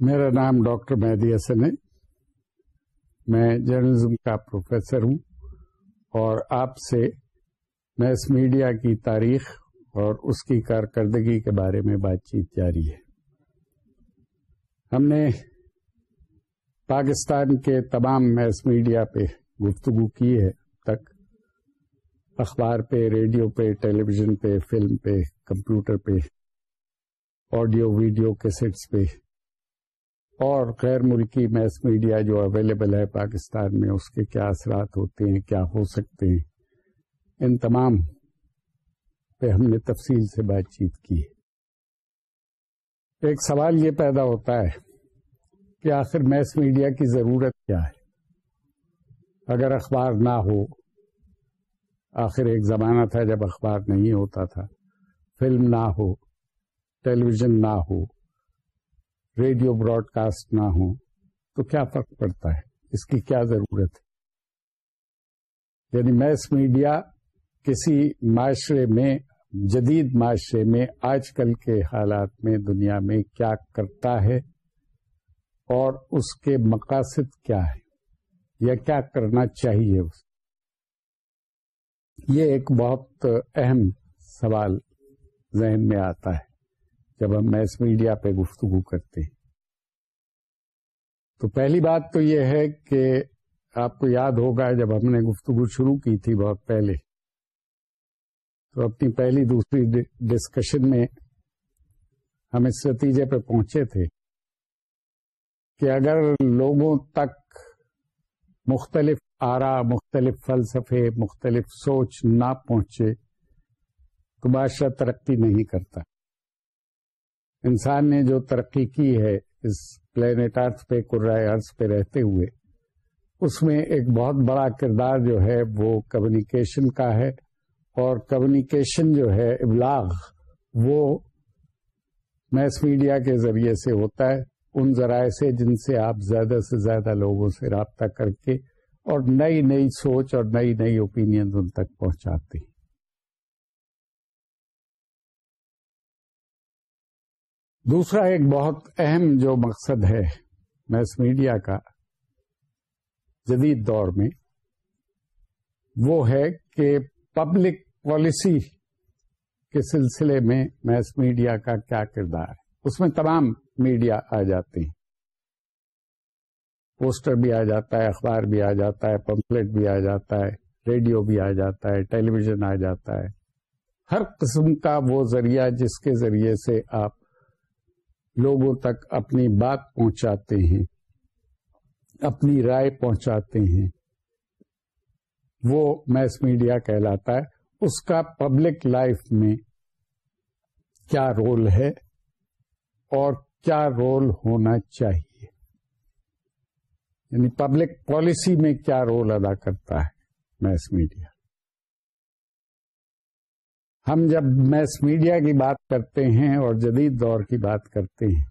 میرا نام ڈاکٹر مہدی حسن ہے۔ میں جرنلزم کا پروفیسر ہوں اور آپ سے میس میڈیا کی تاریخ اور اس کی کارکردگی کے بارے میں بات چیت جاری ہے۔ ہم نے پاکستان کے تمام میس میڈیا پہ گفتگو کی ہے تک۔ اخبار پہ، ریڈیو پہ ٹیلی ویژن پہ، فلم پہ، کمپیوٹر پہ، آڈیو، ویڈیو کیسٹس پہ اور غیر ملکی میس میڈیا جو اویلیبل ہے پاکستان میں، اس کے کیا اثرات ہوتے ہیں، کیا ہو سکتے ہیں؟ ان تمام پہ ہم نے تفصیل سے بات چیت کی ایک سوال یہ پیدا ہوتا ہے کہ آخر میس میڈیا کی ضرورت کیا ہے؟ اگر اخبار نہ ہو، آخر ایک زمانہ تھا جب اخبار نہیں ہوتا تھا۔ فلم نہ ہو ٹیلی ویژن نہ ہو ریڈیو براڈ کاسٹ نہ ہو تو کیا فرق پڑتا ہے؟ اس کی کیا ضرورت ہے؟ یعنی میس میڈیا کسی معاشرے میں، جدید معاشرے میں، آج کل کے حالات میں دنیا میں کیا کرتا ہے اور اس کے مقاصد کیا ہے یا کیا کرنا چاہیے اس یہ ایک بہت اہم سوال ذہن میں آتا ہے۔ جب ہم میس میڈیا پہ گفتگو کرتے ہیں۔ تو پہلی بات تو یہ ہے کہ آپ کو یاد ہوگا جب ہم نے گفتگو شروع کی تھی بہت پہلے، تو اپنی پہلی دوسری ڈسکشن میں ہم اس نتیجے پہ پہنچے تھے کہ اگر لوگوں تک مختلف آرا، مختلف فلسفے، مختلف سوچ نہ پہنچے تو معاشرہ ترقی نہیں کرتا۔ انسان نے جو ترقی کی ہے اس پلانٹ ارتھ پہ قرائے ارض پہ رہتے ہوئے، اس میں ایک بہت بڑا کردار جو ہے وہ کمیونیکیشن کا ہے۔ اور کمیونیکیشن جو ہے، ابلاغ، وہ میس میڈیا کے ذریعے سے ہوتا ہے۔ ان ذرائع سے جن سے آپ زیادہ سے زیادہ لوگوں سے رابطہ کر کے اور نئی نئی سوچ اور نئی نئی اوپینین ان تک پہنچاتے ہیں۔ دوسرا ایک بہت اہم جو مقصد ہے میس میڈیا کا جدید دور میں، وہ ہے کہ پبلک پالیسی کے سلسلے میں میس میڈیا کا کیا کردار ہے۔ اس میں تمام میڈیا آ جاتے ہیں۔ پوسٹر بھی آ جاتا ہے، اخبار بھی آ جاتا ہے، پمفلٹ بھی آ جاتا ہے، ریڈیو بھی آ جاتا ہے، ٹیلی ویژن آ جاتا ہے۔ ہر قسم کا وہ ذریعہ جس کے ذریعے سے آپ لوگوں تک اپنی بات پہنچاتے ہیں، اپنی رائے پہنچاتے ہیں۔ وہ میس میڈیا کہلاتا ہے۔ اس کا پبلک لائف میں کیا رول ہے اور کیا رول ہونا چاہیے؟ یعنی پبلک پالیسی میں کیا رول ادا کرتا ہے میس میڈیا؟ ہم جب میس میڈیا کی بات کرتے ہیں اور جدید دور کی بات کرتے ہیں،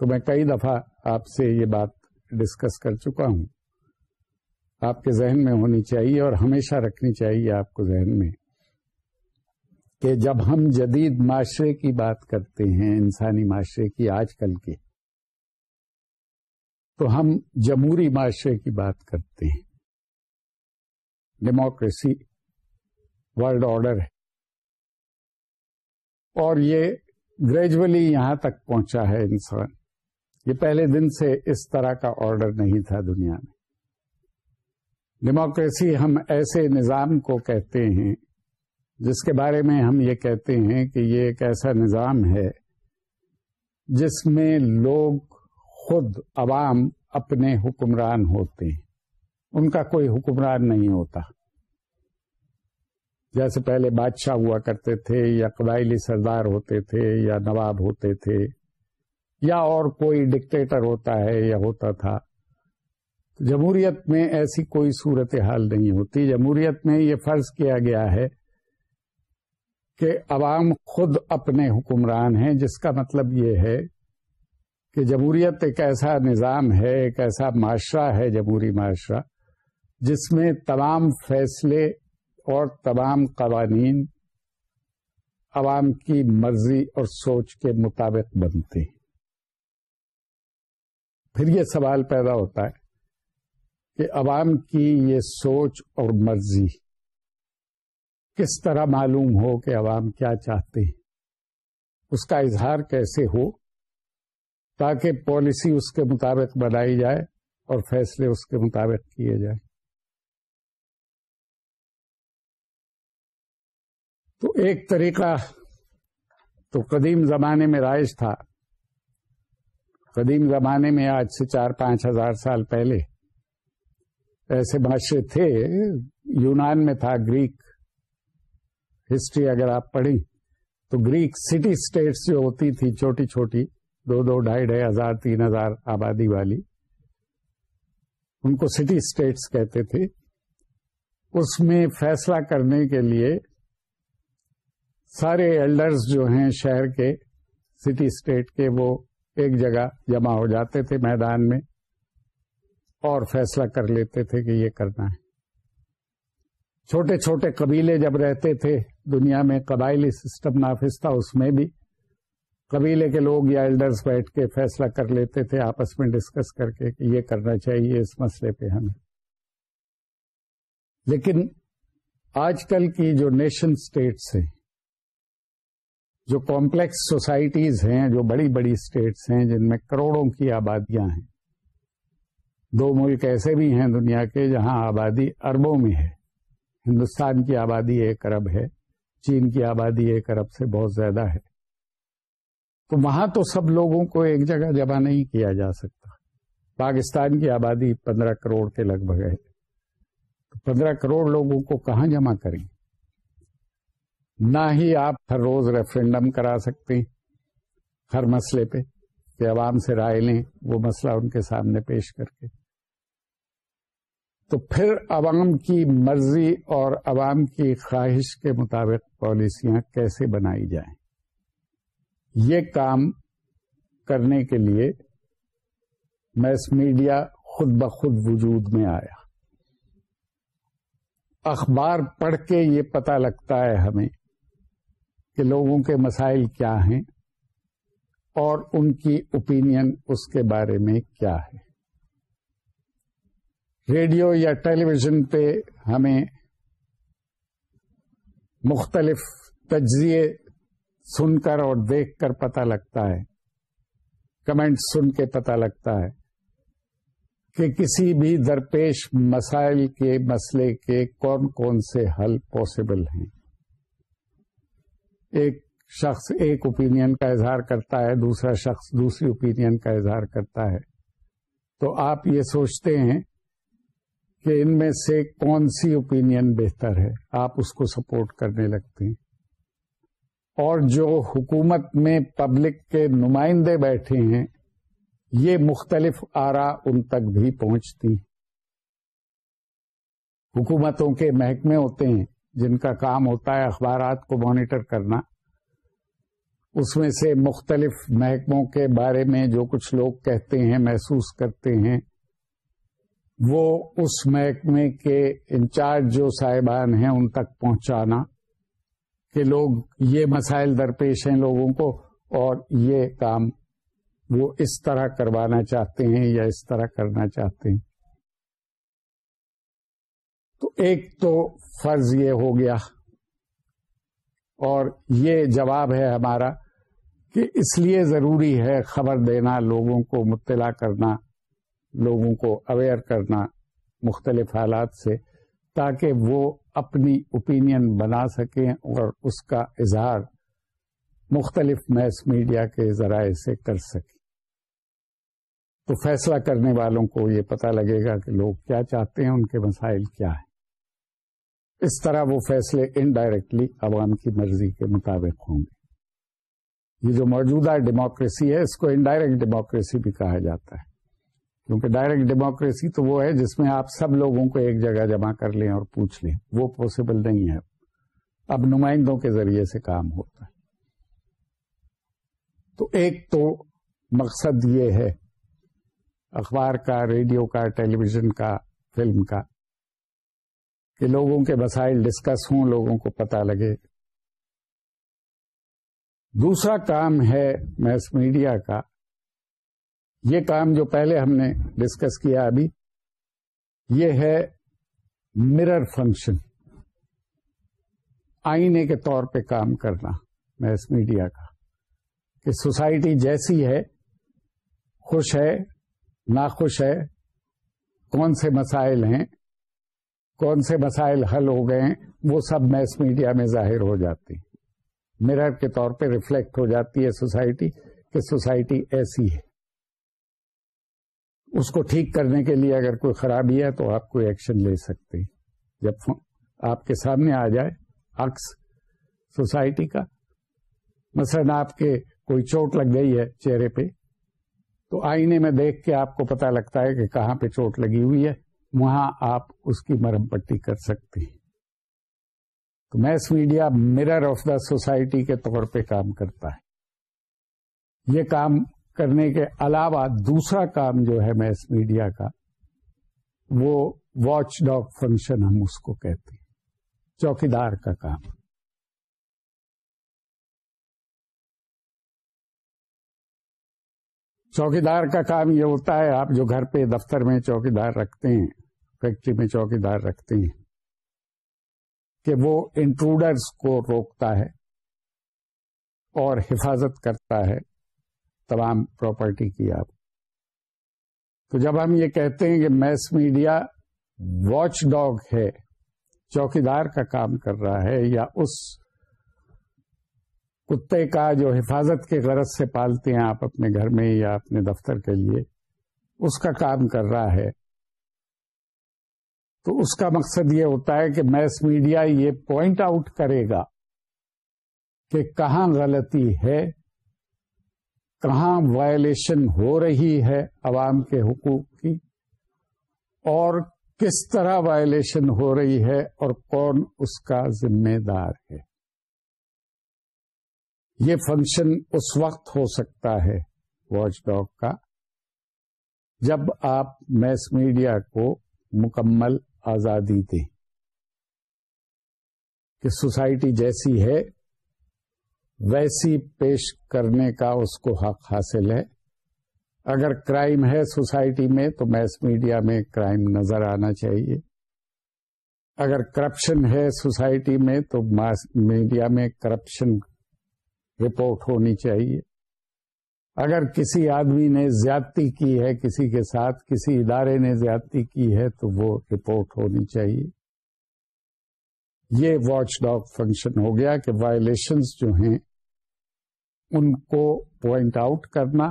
تو میں کئی دفعہ آپ سے یہ بات ڈسکس کر چکا ہوں۔ آپ کے ذہن میں ہونی چاہیے اور ہمیشہ رکھنی چاہیے آپ کو ذہن میں کہ جب ہم جدید معاشرے کی بات کرتے ہیں، انسانی معاشرے کی آج کل کے، تو ہم جمہوری معاشرے کی بات کرتے ہیں۔ ڈیموکریسی ورلڈ آرڈر ہے۔ اور یہ گریجولی یہاں تک پہنچا ہے انسان۔ یہ پہلے دن سے اس طرح کا آرڈر نہیں تھا دنیا میں۔ ڈیموکریسی ہم ایسے نظام کو کہتے ہیں، جس کے بارے میں ہم یہ کہتے ہیں کہ یہ ایک ایسا نظام ہے جس میں لوگ خود عوام اپنے حکمران ہوتے ہیں۔ ان کا کوئی حکمران نہیں ہوتا۔ جیسے پہلے بادشاہ ہوا کرتے تھے، یا قبائلی سردار ہوتے تھے، یا نواب ہوتے تھے، یا اور کوئی ڈکٹیٹر ہوتا ہے یا ہوتا تھا۔ جمہوریت میں ایسی کوئی صورت حال نہیں ہوتی۔ جمہوریت میں یہ فرض کیا گیا ہے کہ عوام خود اپنے حکمران ہیں، جس کا مطلب یہ ہے کہ جمہوریت ایک ایسا نظام ہے، ایک ایسا معاشرہ ہے، جمہوری معاشرہ، جس میں تمام فیصلے اور تمام قوانین عوام کی مرضی اور سوچ کے مطابق بنتے ہیں۔ پھر یہ سوال پیدا ہوتا ہے کہ عوام کی یہ سوچ اور مرضی کس طرح معلوم ہو کہ عوام کیا چاہتے ہیں؟ اس کا اظہار کیسے ہو تاکہ پالیسی اس کے مطابق بنائی جائے اور فیصلے اس کے مطابق کیے جائیں؟ تو ایک طریقہ تو قدیم زمانے میں رائج تھا۔ قدیم زمانے میں آج سے چار پانچ ہزار سال پہلے ایسے معاشرے تھے۔ یونان میں تھا گریک۔ ہسٹری اگر آپ پڑھیں تو گریک سٹی اسٹیٹس جو ہوتی تھی چھوٹی چھوٹی، دو دو، ڈھائی ڈھائی ہزار، تین ہزار آبادی والی، ان کو سٹی اسٹیٹس کہتے تھے۔ اس میں فیصلہ کرنے کے لیے سارے ایلڈرز جو ہیں شہر کے سٹی اسٹیٹ کے، وہ ایک جگہ جمع ہو جاتے تھے میدان میں اور فیصلہ کر لیتے تھے کہ یہ کرنا ہے۔ چھوٹے چھوٹے قبیلے جب رہتے تھے، دنیا میں قبائلی سسٹم نافذ تھا اس میں بھی قبیلے کے لوگ یا ایلڈرز بیٹھ کے فیصلہ کر لیتے تھے، آپس میں ڈسکس کر کے کہ یہ کرنا چاہیے، اس مسئلے پہ ہمیں۔ لیکن آج کل کی جو نیشن اسٹیٹس ہیں جو کمپلیکس سوسائٹیز ہیں، جو بڑی بڑی اسٹیٹس ہیں، جن میں کروڑوں کی آبادیاں ہیں۔ دو ملک ایسے بھی ہیں دنیا کے جہاں آبادی اربوں میں ہے۔ ہندوستان کی آبادی ایک ارب ہے، چین کی آبادی ایک ارب سے بہت زیادہ ہے۔ تو وہاں تو سب لوگوں کو ایک جگہ جمع نہیں کیا جا سکتا۔ پاکستان کی آبادی پندرہ کروڑ کے لگ بھگ ہے۔ تو پندرہ کروڑ لوگوں کو کہاں جمع کریں؟ نہ ہی آپ ہر روز ریفرینڈم کرا سکتے ہیں ہر مسئلے پہ کہ عوام سے رائے لیں وہ مسئلہ ان کے سامنے پیش کر کے۔ تو پھر عوام کی مرضی اور عوام کی خواہش کے مطابق پالیسیاں کیسے بنائی جائیں؟ یہ کام کرنے کے لیے میس میڈیا خود بخود وجود میں آیا۔ اخبار پڑھ کے یہ پتا لگتا ہے ہمیں کہ لوگوں کے مسائل کیا ہیں اور ان کی اوپینین اس کے بارے میں کیا ہے۔ ریڈیو یا ٹیلی ویژن پہ ہمیں مختلف تجزیے سن کر اور دیکھ کر پتہ لگتا ہے کمنٹ سن کے پتہ لگتا ہے کہ کسی بھی درپیش مسائل کے مسئلے کے کون کون سے حل پاسبل ہیں۔ ایک شخص ایک اوپینین کا اظہار کرتا ہے، دوسرا شخص دوسری اوپینین کا اظہار کرتا ہے۔ تو آپ یہ سوچتے ہیں کہ ان میں سے کون سی اوپینین بہتر ہے؟ آپ اس کو سپورٹ کرنے لگتے ہیں۔ اور جو حکومت میں پبلک کے نمائندے بیٹھے ہیں، یہ مختلف آرا ان تک بھی پہنچتی حکومتوں کے محکمے ہوتے ہیں۔ جن کا کام ہوتا ہے اخبارات کو مانیٹر کرنا، اس میں سے مختلف محکموں کے بارے میں جو کچھ لوگ کہتے ہیں، محسوس کرتے ہیں، وہ اس محکمے کے انچارج جو صاحبان ہیں، ان تک پہنچانا کہ لوگ یہ مسائل درپیش ہیں لوگوں کو اور یہ کام وہ اس طرح کروانا چاہتے ہیں یا اس طرح کرنا چاہتے ہیں۔ تو ایک تو فرض یہ ہو گیا اور یہ جواب ہے ہمارا کہ اس لیے ضروری ہے خبر دینا، لوگوں کو مطلع کرنا، لوگوں کو اویئر کرنا مختلف حالات سے، تاکہ وہ اپنی اوپینین بنا سکیں اور اس کا اظہار مختلف میس میڈیا کے ذرائع سے کر سکیں۔ تو فیصلہ کرنے والوں کو یہ پتا لگے گا کہ لوگ کیا چاہتے ہیں، ان کے مسائل کیا ہیں۔ اس طرح وہ فیصلے انڈائریکٹلی عوام کی مرضی کے مطابق ہوں گے۔ یہ جو موجودہ ڈیموکریسی ہے، اس کو انڈائریکٹ ڈیموکریسی بھی کہا جاتا ہے۔ کیونکہ ڈائریکٹ ڈیموکریسی تو وہ ہے جس میں آپ سب لوگوں کو ایک جگہ جمع کر لیں اور پوچھ لیں۔ وہ پاسبل نہیں ہے۔ اب نمائندوں کے ذریعے سے کام ہوتا ہے۔ تو ایک تو مقصد یہ ہے، اخبار کا، ریڈیو کا، ٹیلی ویژن کا، فلم کا۔ کہ لوگوں کے مسائل ڈسکس ہوں، لوگوں کو پتا لگے۔ دوسرا کام ہے میس میڈیا کا۔ یہ کام جو پہلے ہم نے ڈسکس کیا ابھی، یہ ہے مرر فنکشن آئینے کے طور پہ کام کرنا میس میڈیا کا۔ کہ سوسائٹی جیسی ہے، خوش ہے، ناخوش ہے، کون سے مسائل ہیں کون سے مسائل حل ہو گئے ہیں، وہ سب میس میڈیا میں ظاہر ہو جاتی مرر کے طور پہ ریفلیکٹ ہو جاتی ہے سوسائٹی کہ سوسائٹی ایسی ہے۔ اس کو ٹھیک کرنے کے لیے اگر کوئی خرابی ہے تو آپ کوئی ایکشن لے سکتے جب آپ کے سامنے آ جائے عکس سوسائٹی کا، مثلا آپ کے کوئی چوٹ لگ گئی ہے چہرے پہ، تو آئینے میں دیکھ کے آپ کو پتا لگتا ہے کہ کہاں پہ چوٹ لگی ہوئی ہے۔ وہاں آپ اس کی مرم پٹی کر سکتے ہیں۔ تو mass media mirror of the society کے طور پہ کام کرتا ہے۔ یہ کام کرنے کے علاوہ دوسرا کام جو ہے میس میڈیا کا، وہ واچ ڈاگ فنکشن ہم اس کو کہتے ہیں۔ چوکیدار کا کام۔ چوکیدار کا کام یہ ہوتا ہے، آپ جو گھر پہ دفتر میں چوکیدار رکھتے ہیں فیکٹری میں چوکیدار رکھتے ہیں کہ وہ انٹروڈرز کو روکتا ہے اور حفاظت کرتا ہے تمام پراپرٹی کی آپ تو جب ہم یہ کہتے ہیں کہ میس میڈیا واچ ڈاگ ہے، چوکیدار کا کام کر رہا ہے یا اس کتے کا جو حفاظت کے غرض سے پالتے ہیں آپ اپنے گھر میں یا اپنے دفتر کے لیے، اس کا کام کر رہا ہے تو اس کا مقصد یہ ہوتا ہے کہ میس میڈیا یہ پوائنٹ آؤٹ کرے گا کہ کہاں غلطی ہے، کہاں وائلیشن ہو رہی ہے عوام کے حقوق کی، اور کس طرح وائلیشن ہو رہی ہے اور کون اس کا ذمہ دار ہے۔ یہ فنکشن اس وقت ہو سکتا ہے واچ ڈاگ کا، جب آپ میس میڈیا کو مکمل آزادی دیں کہ سوسائٹی جیسی ہے، ویسی پیش کرنے کا اس کو حق حاصل ہے۔ اگر کرائم ہے سوسائٹی میں، تو میس میڈیا میں کرائم نظر آنا چاہیے۔ اگر کرپشن ہے سوسائٹی میں، تو میڈیا میں کرپشن رپورٹ ہونی چاہیے۔ اگر کسی آدمی نے زیادتی کی ہے کسی کے ساتھ، کسی ادارے نے زیادتی کی ہے تو وہ رپورٹ ہونی چاہیے۔ یہ واچ ڈاگ فنکشن ہو گیا کہ وائلیشنز جو ہیں، ان کو پوائنٹ آؤٹ کرنا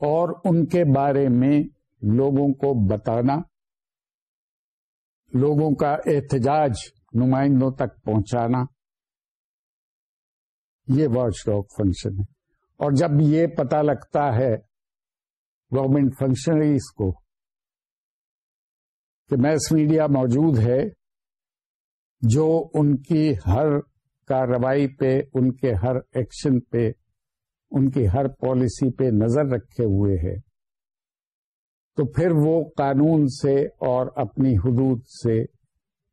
اور ان کے بارے میں لوگوں کو بتانا، لوگوں کا احتجاج نمائندوں تک پہنچانا۔ یہ واچ ڈاگ فنکشن ہے۔ اور جب یہ پتا لگتا ہے گورمنٹ فنکشنریز کو کہ میس میڈیا موجود ہے، جو ان کی ہر کارروائی پہ، ان کے ہر ایکشن پہ، ان کی ہر پالیسی پہ نظر رکھے ہوئے ہے، تو پھر وہ قانون سے اور اپنی حدود سے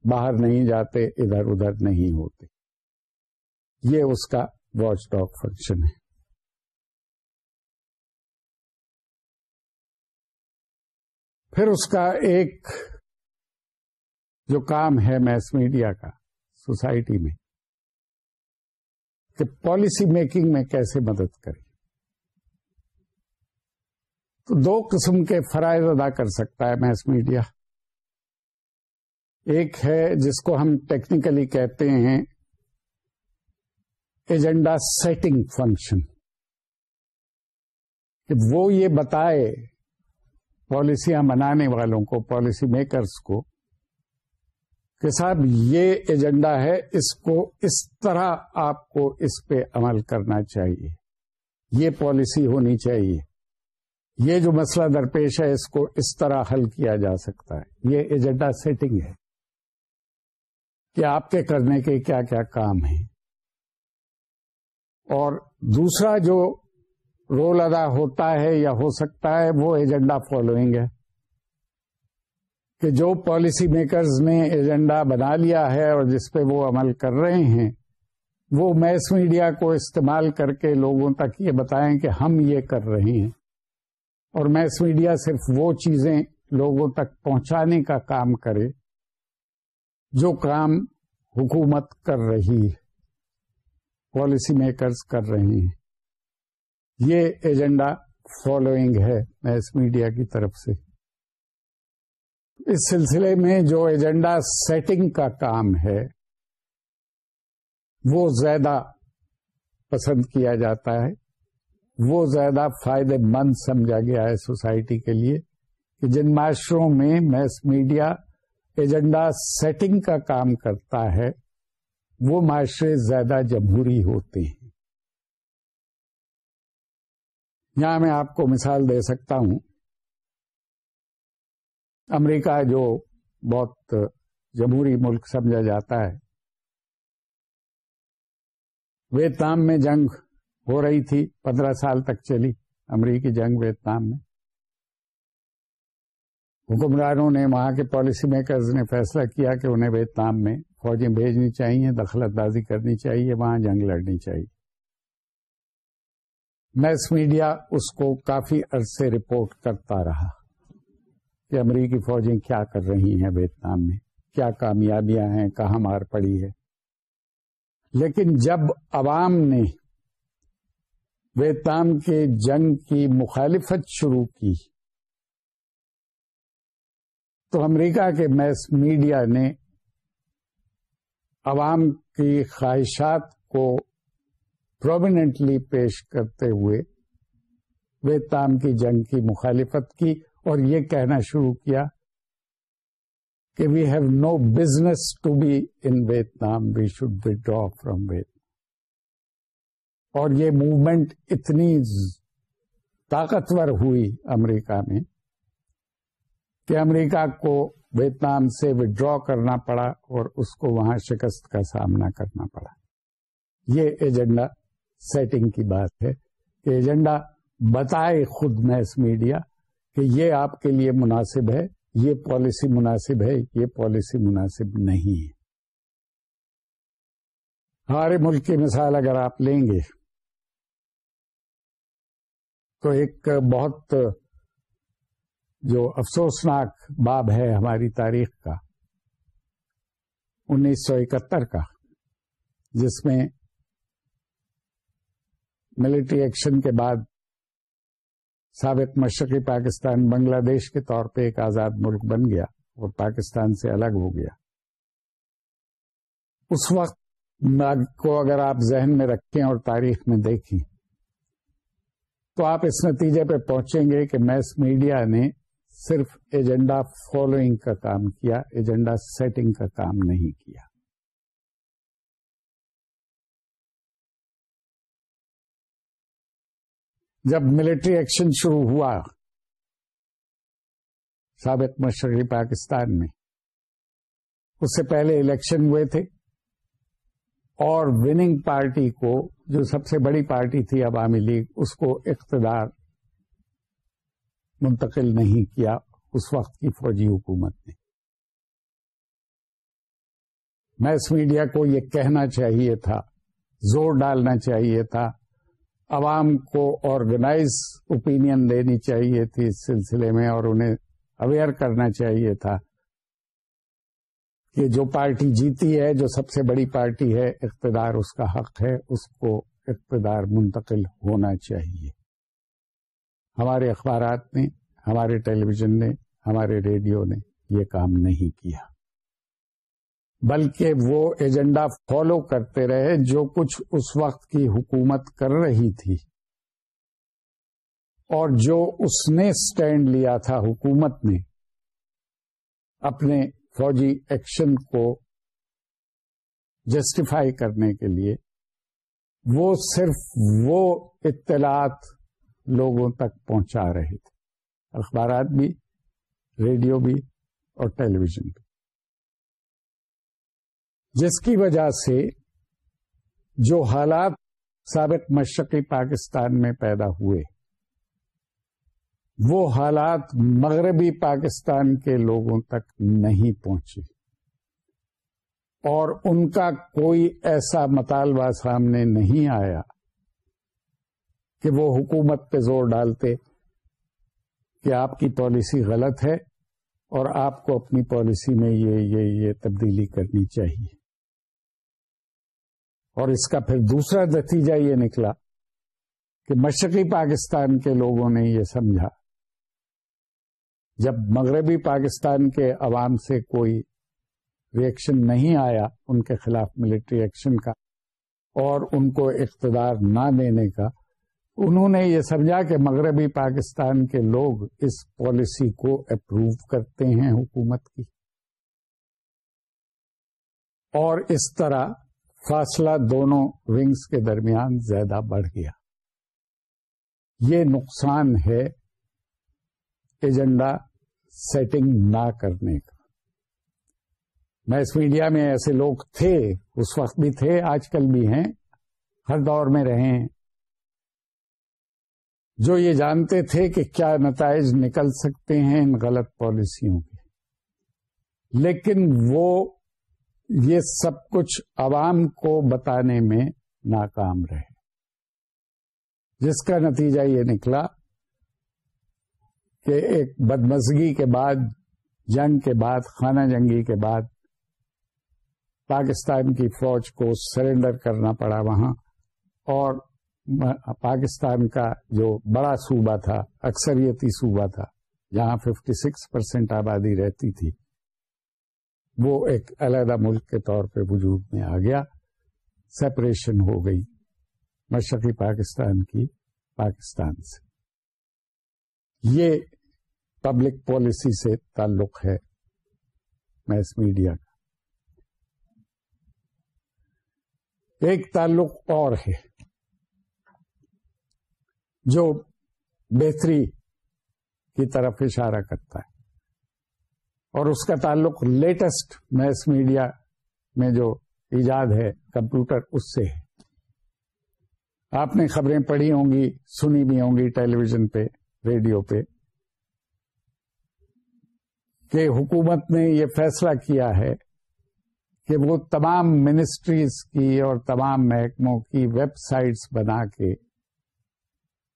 باہر نہیں جاتے، ادھر ادھر نہیں ہوتے۔ یہ اس کا واچ ڈاگ فنکشن ہے۔ پھر اس کا ایک جو کام ہے میس میڈیا کا سوسائٹی میں، کہ پالیسی میکنگ میں کیسے مدد کرے۔ تو دو قسم کے فرائض ادا کر سکتا ہے میس میڈیا ایک ہے جس کو ہم ٹیکنیکلی کہتے ہیں ایجنڈا سیٹنگ فنکشن کہ وہ یہ بتائے پالیسیاں بنانے والوں کو، پالیسی میکرز کو کہ صاحب یہ ایجنڈا ہے، اس کو اس طرح آپ کو اس پہ عمل کرنا چاہیے۔ یہ پالیسی ہونی چاہیے۔ یہ جو مسئلہ درپیش ہے، اس کو اس طرح حل کیا جا سکتا ہے۔ یہ ایجنڈا سیٹنگ ہے۔ کہ آپ کے کرنے کے کیا کیا کام ہیں۔ اور دوسرا جو رول ادا ہوتا ہے یا ہو سکتا ہے، وہ ایجنڈا فالوئنگ ہے۔ کہ جو پالیسی میکرز نے ایجنڈا بنا لیا ہے اور جس پہ وہ عمل کر رہے ہیں، وہ میس میڈیا کو استعمال کر کے لوگوں تک یہ بتائیں کہ ہم یہ کر رہے ہیں۔ اور میس میڈیا صرف وہ چیزیں لوگوں تک پہنچانے کا کام کرے، جو کام حکومت کر رہی ہے پالیسی میکرز کر رہے ہیں۔ یہ ایجنڈا فالوئنگ ہے میس میڈیا کی طرف سے۔ اس سلسلے میں جو ایجنڈا سیٹنگ کا کام ہے، وہ زیادہ پسند کیا جاتا ہے۔ وہ زیادہ فائدے مند سمجھا گیا ہے سوسائٹی کے لیے کہ جن معاشروں میں میس میڈیا ایجنڈا سیٹنگ کا کام کرتا ہے، وہ معاشرے زیادہ جمہوری ہوتے ہیں۔ یہاں میں آپ کو مثال دے سکتا ہوں۔ امریکہ جو بہت جمہوری ملک سمجھا جاتا ہے۔ ویتنام میں جنگ ہو رہی تھی، پندرہ سال تک چلی امریکی جنگ ویتنام میں۔ حکمرانوں نے وہاں کے پالیسی میکرز نے فیصلہ کیا کہ انہیں ویتنام میں فوجیں بھیجنی چاہیے، دخلت بازی کرنی چاہیے، وہاں جنگ لڑنی چاہیے۔ میس میڈیا اس کو کافی عرصے رپورٹ کرتا رہا کہ امریکی فوجیں کیا کر رہی ہیں ویتنام میں، کیا کامیابیاں ہیں، کہاں مار پڑی ہے۔ لیکن جب عوام نے ویتنام کے جنگ کی مخالفت شروع کی، تو امریکہ کے میس میڈیا نے عوام کی خواہشات کو پرومیننٹلی پیش کرتے ہوئے ویتنام کی جنگ کی مخالفت کی اور یہ کہنا شروع کیا کہ we have no business to be in Vietnam. We should be draw from Vietnam. اور یہ موومنٹ اتنی طاقتور ہوئی امریکہ میں کہ امریکہ کو ویتنام سے ودرا کرنا پڑا اور اس کو وہاں شکست کا سامنا کرنا پڑا. یہ ایجنڈا سیٹنگ کی بات ہے کہ ایجنڈا بتائے خود میس میڈیا کہ یہ آپ کے لیے مناسب ہے، یہ پالیسی مناسب ہے، یہ پالیسی مناسب نہیں ہے۔ ہمارے ملک کی مثال اگر آپ لیں گے تو ایک بہت جو افسوسناک باب ہے ہماری تاریخ کا، انیس سو اکہتر کا، جس میں ملٹری ایکشن کے بعد سابق مشرقی پاکستان بنگلہ دیش کے طور پہ ایک آزاد ملک بن گیا اور پاکستان سے الگ ہو گیا۔ اس وقت کو اگر آپ ذہن میں رکھیں اور تاریخ میں دیکھیں، تو آپ اس نتیجے پہ پہنچیں گے کہ میس میڈیا نے صرف ایجنڈا فالوئنگ کا کام کیا، ایجنڈا سیٹنگ کا کام نہیں کیا۔ جب ملٹری ایکشن شروع ہوا سابق مشرقی پاکستان میں، اس سے پہلے الیکشن ہوئے تھے اور وننگ پارٹی کو، جو سب سے بڑی پارٹی تھی عوامی لیگ، اس کو اقتدار منتقل نہیں کیا اس وقت کی فوجی حکومت نے۔ میس میڈیا کو یہ کہنا چاہیے تھا، زور ڈالنا چاہیے تھا عوام کو آرگنائز اوپینین دینی چاہیے تھی اس سلسلے میں اور انہیں اویئر کرنا چاہیے تھا کہ جو پارٹی جیتی ہے، جو سب سے بڑی پارٹی ہے، اقتدار اس کا حق ہے، اس کو اقتدار منتقل ہونا چاہیے۔ ہمارے اخبارات نے، ہمارے ٹیلی ویژن نے، ہمارے ریڈیو نے یہ کام نہیں کیا۔ بلکہ وہ ایجنڈا فالو کرتے رہے جو کچھ اس وقت کی حکومت کر رہی تھی۔ اور جو اس نے سٹینڈ لیا تھا حکومت نے اپنے فوجی ایکشن کو جسٹیفائی کرنے کے لیے، وہ صرف وہ اطلاعات لوگوں تک پہنچا رہے تھے۔ اخبارات بھی، ریڈیو بھی اور ٹیلی ویژن بھی۔ جس کی وجہ سے جو حالات سابق مشرقی پاکستان میں پیدا ہوئے، وہ حالات مغربی پاکستان کے لوگوں تک نہیں پہنچے۔ اور ان کا کوئی ایسا مطالبہ سامنے نہیں آیا کہ وہ حکومت پہ زور ڈالتے کہ آپ کی پالیسی غلط ہے اور آپ کو اپنی پالیسی میں یہ یہ یہ تبدیلی کرنی چاہیے۔ اور اس کا پھر دوسرا نتیجہ یہ نکلا کہ مشرقی پاکستان کے لوگوں نے یہ سمجھا۔ جب مغربی پاکستان کے عوام سے کوئی ریئیکشن نہیں آیا ان کے خلاف ملٹری ایکشن کا اور ان کو اقتدار نہ دینے کا، انہوں نے یہ سمجھا کہ مغربی پاکستان کے لوگ اس پالیسی کو اپروو کرتے ہیں حکومت کی۔ اور اس طرح فاصلہ دونوں ونگز کے درمیان زیادہ بڑھ گیا۔ یہ نقصان ہے ایجنڈا سیٹنگ نہ کرنے کا۔ میس میڈیا میں ایسے لوگ تھے، اس وقت بھی تھے، آج کل بھی ہیں، ہر دور میں رہے ہیں۔ جو یہ جانتے تھے کہ کیا نتائج نکل سکتے ہیں ان غلط پالیسیوں کے۔ لیکن وہ یہ سب کچھ عوام کو بتانے میں ناکام رہے۔ جس کا نتیجہ یہ نکلا کہ ایک بدمزگی کے بعد، جنگ کے بعد، خانہ جنگی کے بعد پاکستان کی فوج کو سرنڈر کرنا پڑا وہاں اور پاکستان کا جو بڑا صوبہ تھا، اکثریتی صوبہ تھا، جہاں ففٹی سکس پرسینٹ آبادی رہتی تھی۔ وہ ایک علیحدہ ملک کے طور پہ وجود میں آ گیا سپریشن ہو گئی، مشرقی پاکستان کی پاکستان سے۔ یہ پبلک پالیسی سے تعلق ہے میس میڈیا کا۔ ایک تعلق اور ہے جو بہتری کی طرف اشارہ کرتا ہے۔ اور اس کا تعلق لیٹسٹ میس میڈیا میں جو ایجاد ہے کمپیوٹر، اس سے ہے۔ آپ نے خبریں پڑھی ہوں گی، سنی بھی ہوں گی ٹیلی ویژن پہ، ریڈیو پہ، کہ حکومت نے یہ فیصلہ کیا ہے کہ وہ تمام منسٹریز کی اور تمام محکموں کی ویب سائٹس بنا کے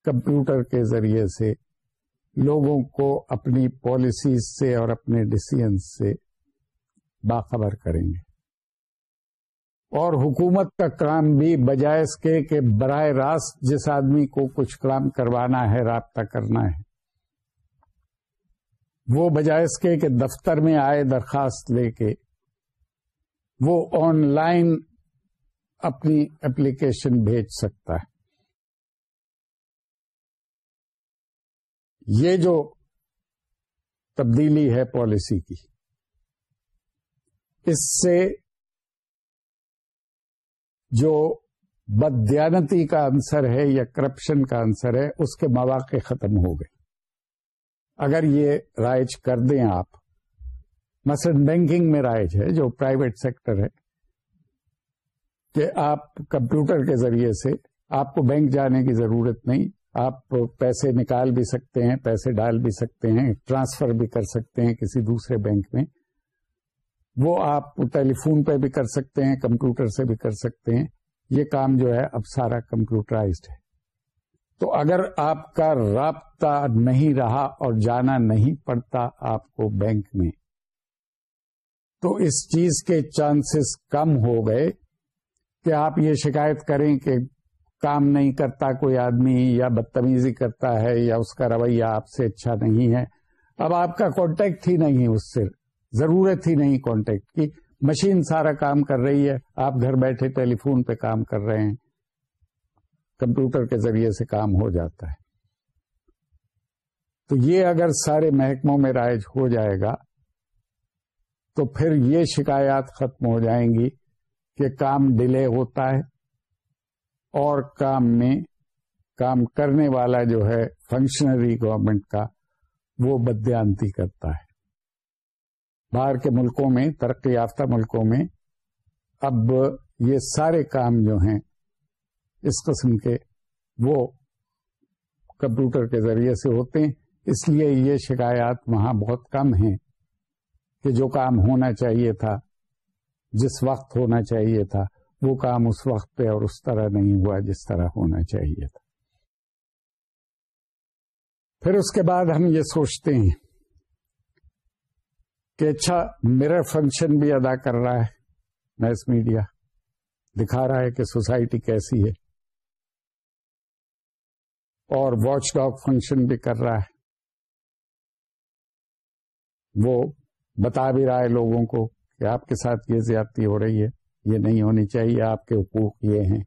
کمپیوٹر کے ذریعے سے لوگوں کو اپنی پالیسیز سے اور اپنے ڈسیزنس سے باخبر کریں گے۔ اور حکومت کا کام بھی بجائے اس کے کہ براہ راست جس آدمی کو کچھ کام کروانا ہے، رابطہ کرنا ہے، وہ بجائے اس کے کہ دفتر میں آئے درخواست لے کے وہ آن لائن اپنی اپلیکیشن بھیج سکتا ہے۔ یہ جو تبدیلی ہے پالیسی کی، اس سے جو بدیانتی کا انصر ہے یا کرپشن کا انصر ہے، اس کے مواقع ختم ہو گئے۔ اگر یہ رائج کر دیں آپ، مثلا بینکنگ میں رائج ہے، جو پرائیویٹ سیکٹر ہے، کہ آپ کمپیوٹر کے ذریعے سے آپ کو بینک جانے کی ضرورت نہیں آپ پیسے نکال بھی سکتے ہیں، پیسے ڈال بھی سکتے ہیں، ٹرانسفر بھی کر سکتے ہیں کسی دوسرے بینک میں۔ وہ آپ ٹیلی فون پہ بھی کر سکتے ہیں، کمپیوٹر سے بھی کر سکتے ہیں۔ یہ کام جو ہے، اب سارا کمپیوٹرائزڈ ہے۔ تو اگر آپ کا رابطہ نہیں رہا اور جانا نہیں پڑتا آپ کو بینک میں، تو اس چیز کے چانسز کم ہو گئے کہ آپ یہ شکایت کریں کہ کام نہیں کرتا، کوئی آدمی یا بدتمیزی کرتا ہے یا اس کا رویہ آپ سے اچھا نہیں ہے، اب آپ کا کانٹیکٹ ہی نہیں اس سے، ضرورت ہی نہیں کانٹیکٹ کی۔ مشین سارا کام کر رہی ہے، آپ گھر بیٹھے ٹیلی فون پہ کام کر رہے ہیں۔ کمپیوٹر کے ذریعے سے کام ہو جاتا ہے۔ تو یہ اگر سارے محکموں میں رائج ہو جائے گا، تو پھر یہ شکایات ختم ہو جائیں گی کہ کام ڈیلے ہوتا ہے۔ اور کام میں کام کرنے والا جو ہے فنکشنری گورنمنٹ کا وہ بدیانتی کرتا ہے۔ باہر کے ملکوں میں، ترقی یافتہ ملکوں میں اب یہ سارے کام جو ہیں اس قسم کے وہ کمپیوٹر کے ذریعے سے ہوتے ہیں۔ اس لیے یہ شکایات وہاں بہت کم ہیں کہ جو کام ہونا چاہیے تھا، جس وقت ہونا چاہیے تھا وہ کام اس وقت پہ اور اس طرح نہیں ہوا جس طرح ہونا چاہیے تھا۔ پھر اس کے بعد ہم یہ سوچتے ہیں کہ اچھا میرر فنکشن بھی ادا کر رہا ہے میس میڈیا دکھا رہا ہے کہ سوسائٹی کیسی ہے۔ اور واچ ڈاگ فنکشن بھی کر رہا ہے۔ وہ بتا بھی رہا ہے لوگوں کو کہ آپ کے ساتھ یہ زیادتی ہو رہی ہے۔ یہ نہیں ہونی چاہیے، آپ کے حقوق یہ ہیں۔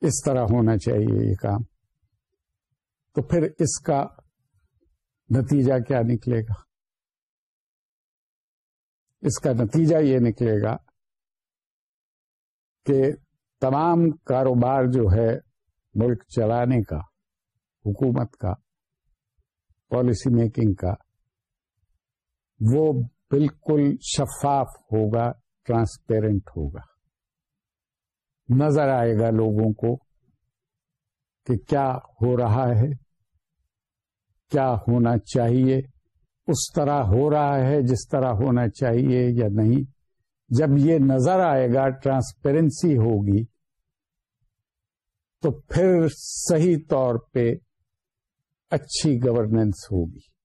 اس طرح ہونا چاہیے یہ کام۔ تو پھر اس کا نتیجہ کیا نکلے گا؟ اس کا نتیجہ یہ نکلے گا کہ تمام کاروبار جو ہے ملک چلانے کا، حکومت کا، پالیسی میکنگ کا، وہ بالکل شفاف ہوگا۔ ٹرانسپیرنٹ ہوگا۔ نظر آئے گا لوگوں کو کہ کیا ہو رہا ہے، کیا ہونا چاہیے۔ اس طرح ہو رہا ہے، جس طرح ہونا چاہیے یا نہیں۔ جب یہ نظر آئے گا ٹرانسپیرنسی ہوگی، تو پھر صحیح طور پہ اچھی گورننس ہوگی۔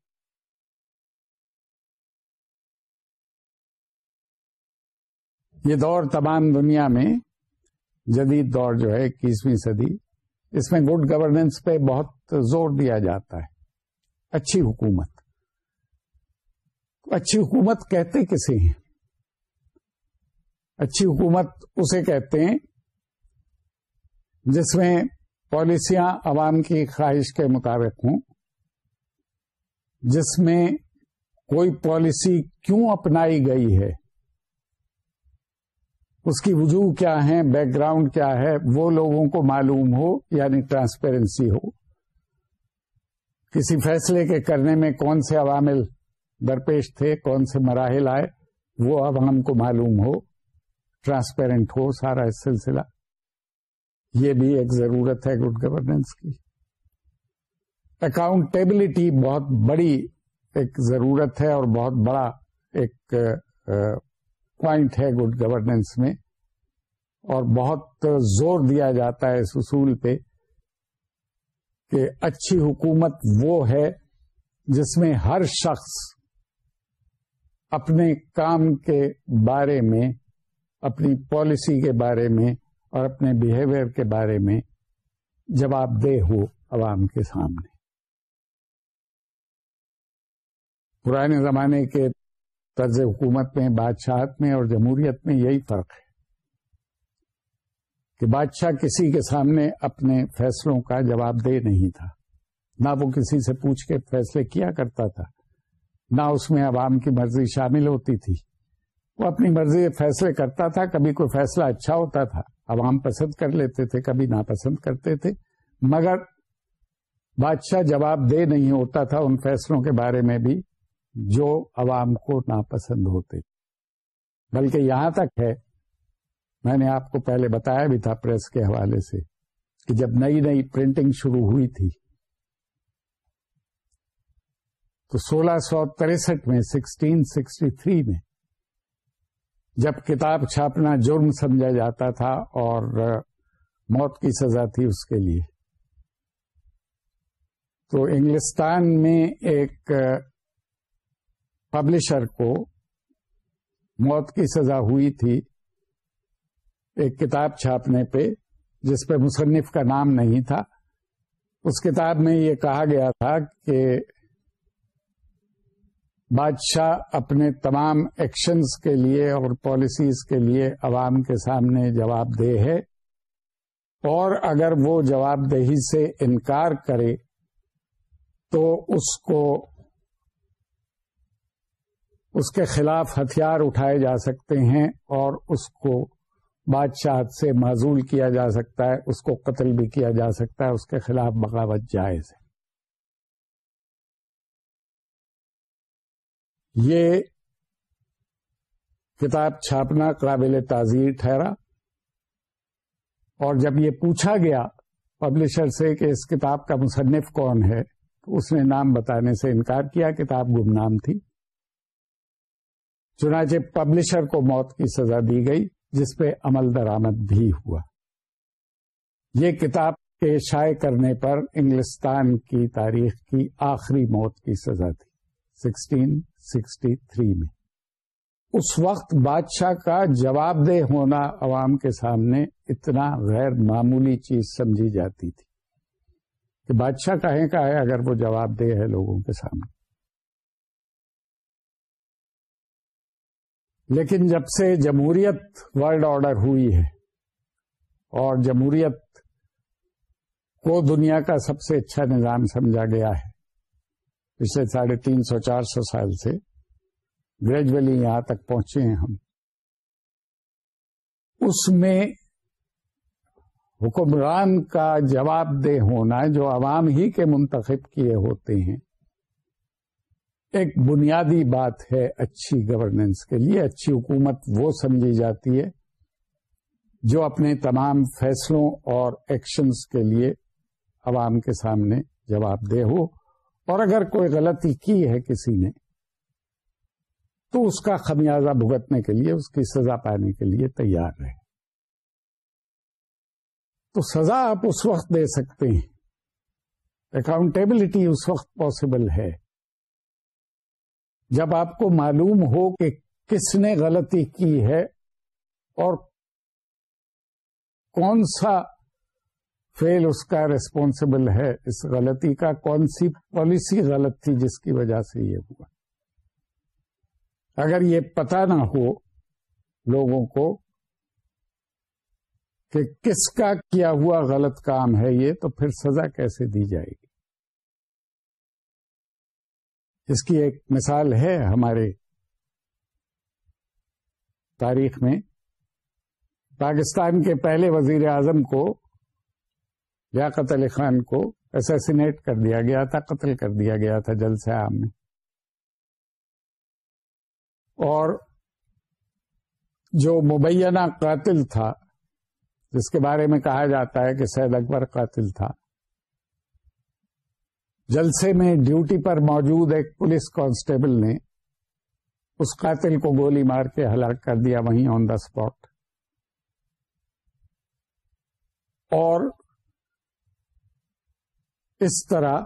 یہ دور تمام دنیا میں جدید دور جو ہے اکیسویں صدی، اس میں گڈ گورننس پہ بہت زور دیا جاتا ہے۔ اچھی حکومت۔ اچھی حکومت کہتے کسے ہیں؟ اچھی حکومت اسے کہتے ہیں جس میں پالیسیاں عوام کی خواہش کے مطابق ہوں، جس میں کوئی پالیسی کیوں اپنائی گئی ہے؟ اس کی وجوہ کیا ہے بیک گراؤنڈ کیا ہے، وہ لوگوں کو معلوم ہو یعنی ٹرانسپیرنسی ہو۔ کسی فیصلے کے کرنے میں کون سے عوامل درپیش تھے، کون سے مراحل آئے، وہ عوام کو معلوم ہو۔ ٹرانسپیرنٹ ہو سارا اس سلسلہ۔ یہ بھی ایک ضرورت ہے گڈ گورننس کی۔ اکاؤنٹیبلٹی بہت بڑی ایک ضرورت ہے اور بہت بڑا ایک پوائنٹ ہے گڈ گورننس میں اور بہت زور دیا جاتا ہے اس اصول پہ کہ اچھی حکومت وہ ہے جس میں ہر شخص اپنے کام کے بارے میں، اپنی پالیسی کے بارے میں اور اپنے بہیویئر کے بارے میں جواب دہ ہو عوام کے سامنے۔ پرانے زمانے کے طرز حکومت میں، بادشاہت میں اور جمہوریت میں یہی فرق ہے کہ بادشاہ کسی کے سامنے اپنے فیصلوں کا جواب دہ نہیں تھا۔ نہ وہ کسی سے پوچھ کے فیصلے کیا کرتا تھا، نہ اس میں عوام کی مرضی شامل ہوتی تھی۔ وہ اپنی مرضی فیصلے کرتا تھا، کبھی کوئی فیصلہ اچھا ہوتا تھا۔ عوام پسند کر لیتے تھے، کبھی ناپسند کرتے تھے۔ مگر بادشاہ جواب دہ نہیں ہوتا تھا ان فیصلوں کے بارے میں بھی۔ جو عوام کو ناپسند ہوتے بلکہ یہاں تک ہے، میں نے آپ کو پہلے بتایا بھی تھا پریس کے حوالے سے کہ جب نئی نئی پرنٹنگ شروع ہوئی تھی، تو سولہ سو تریسٹھ میں، سکسٹین سکسٹی تھری میں جب کتاب چھاپنا جرم سمجھا جاتا تھا اور موت کی سزا تھی اس کے لیے، تو انگلستان میں ایک پبلشر کو موت کی سزا ہوئی تھی، ایک کتاب چھاپنے پہ، جس پہ مصنف کا نام نہیں تھا۔ اس کتاب میں یہ کہا گیا تھا کہ بادشاہ اپنے تمام ایکشنز کے لیے اور پالیسیز کے لیے عوام کے سامنے جواب دہ ہے۔ اور اگر وہ جواب دہی سے انکار کرے، تو اس کو اس کے خلاف ہتھیار اٹھائے جا سکتے ہیں اور اس کو بادشاہ سے معذول کیا جا سکتا ہے، اس کو قتل بھی کیا جا سکتا ہے، اس کے خلاف بغاوت جائز ہے۔ یہ کتاب چھاپنا قابل تعزیر ٹھہرا۔ اور جب یہ پوچھا گیا پبلشر سے کہ اس کتاب کا مصنف کون ہے، تو اس نے نام بتانے سے انکار کیا، کتاب گمنام تھی۔ چنانچہ پبلشر کو موت کی سزا دی گئی، جس پہ عمل درآمد بھی ہوا۔ یہ کتاب کے شائع کرنے پر انگلستان کی تاریخ کی آخری موت کی سزا تھی، سکسٹین سکسٹی تھری میں۔ اس وقت بادشاہ کا جواب دہ ہونا عوام کے سامنے اتنا غیر معمولی چیز سمجھی جاتی تھی کہ بادشاہ کہیں کا ہے اگر وہ جواب دہ ہے لوگوں کے سامنے۔ لیکن جب سے جمہوریت ورلڈ آرڈر ہوئی ہے اور جمہوریت کو دنیا کا سب سے اچھا نظام سمجھا گیا ہے، پچھلے ساڑھے تین سو، چار سو سال سے گریجولی یہاں تک پہنچے ہیں ہم۔ اس میں حکمران کا جواب دہ ہونا جو عوام ہی کے منتخب کیے ہوتے ہیں ایک بنیادی بات ہے اچھی گورننس کے لیے، اچھی حکومت وہ سمجھی جاتی ہے جو اپنے تمام فیصلوں اور ایکشنز کے لیے عوام کے سامنے جواب دہ ہو۔ اور اگر کوئی غلطی کی ہے کسی نے، تو اس کا خمیازہ بھگتنے کے لیے، اس کی سزا پانے کے لیے تیار رہے۔ تو سزا آپ اس وقت دے سکتے ہیں۔ اکاؤنٹیبلٹی اس وقت پاسبل ہے۔ جب آپ کو معلوم ہو کہ کس نے غلطی کی ہے اور کون سا فیل اس کا ریسپونسبل ہے، اس غلطی کا کون سی پالیسی غلط تھی جس کی وجہ سے یہ ہوا۔ اگر یہ پتا نہ ہو لوگوں کو کہ کس کا کیا ہوا غلط کام ہے یہ، تو پھر سزا کیسے دی جائے گی؟ اس کی ایک مثال ہے ہمارے تاریخ میں۔ پاکستان کے پہلے وزیر اعظم کو لیاقت علی خان کو اسیسینیٹ کر دیا گیا تھا، قتل کر دیا گیا تھا جلسہ عام میں۔ اور جو مبینہ قاتل تھا، جس کے بارے میں کہا جاتا ہے کہ سید اکبر قاتل تھا جلسے میں ڈیوٹی پر موجود ایک پولیس کانسٹیبل نے اس قاتل کو گولی مار کے ہلاک کر دیا وہیں آن دا اسپاٹ اور اس طرح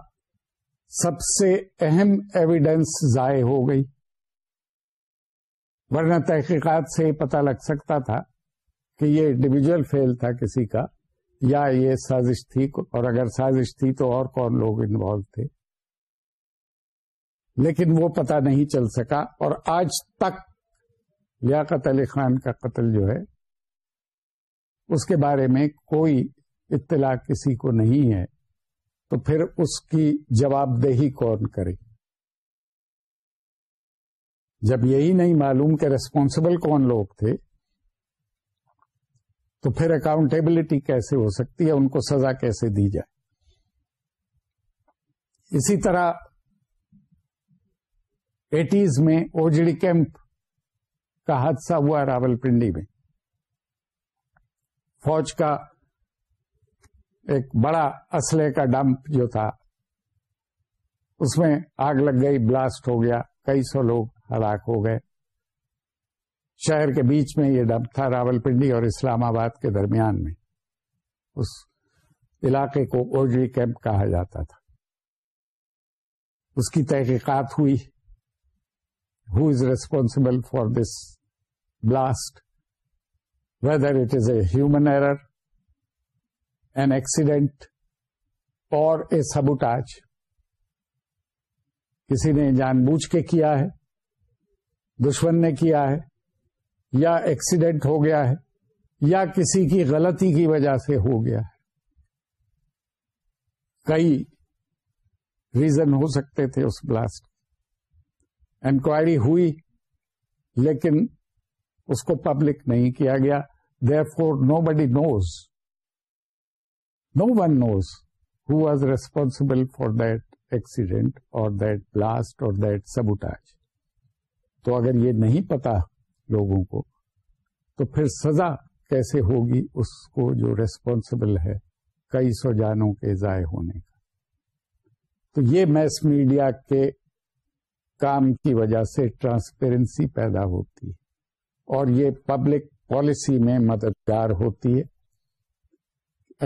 سب سے اہم ایویڈینس ضائع ہو گئی۔ ورنہ تحقیقات سے پتہ لگ سکتا تھا کہ یہ انڈیویجل فیل تھا کسی کا۔ یا یہ سازش تھی اور اگر سازش تھی تو اور کون لوگ انوالو تھے؟ لیکن وہ پتہ نہیں چل سکا اور آج تک لیاقت علی خان کا قتل جو ہے، اس کے بارے میں کوئی اطلاع کسی کو نہیں ہے، تو پھر اس کی جواب دہی کون کرے؟ جب یہی نہیں معلوم کہ ریسپانسبل کون لوگ تھے تو پھر اکاؤنٹیبلٹی کیسے ہو سکتی ہے؟ ان کو سزا کیسے دی جائے؟ اسی طرح ایٹیز میں اوجڑی کیمپ کا حادثہ ہوا راول پنڈی میں۔ فوج کا ایک بڑا اسلحے کا ڈمپ جو تھا، اس میں آگ لگ گئی، بلاسٹ ہو گیا، کئی سو لوگ ہلاک ہو گئے۔ شہر کے بیچ میں یہ ڈمپ تھا راول پنڈی اور اسلام آباد کے درمیان میں۔ اس علاقے کو اوجری کیمپ کہا جاتا تھا۔ اس کی تحقیقات ہوئی۔ Who is responsible for this blast whether it is a human error an accident or a sabotage کسی نے جان بوجھ کے کیا ہے؟ دشمن نے کیا ہے؟ یا ایکسیڈنٹ ہو گیا ہے، یا کسی کی غلطی کی وجہ سے ہو گیا ہے۔ کئی ریزن ہو سکتے تھے اس بلاسٹ انکوائری ہوئی، لیکن اس کو پبلک نہیں کیا گیا۔ There for nobody knows no one knows who was responsible for that accident or that blast or that sabotage تو اگر یہ نہیں پتا لوگوں کو۔ تو پھر سزا کیسے ہوگی؟ اس کو جو ریسپانسبل ہے، کئی سو جانوں کے ضائع ہونے کا۔ تو یہ میس میڈیا کے کام کی وجہ سے ٹرانسپیرنسی پیدا ہوتی ہے۔ اور یہ پبلک پالیسی میں مددگار ہوتی ہے۔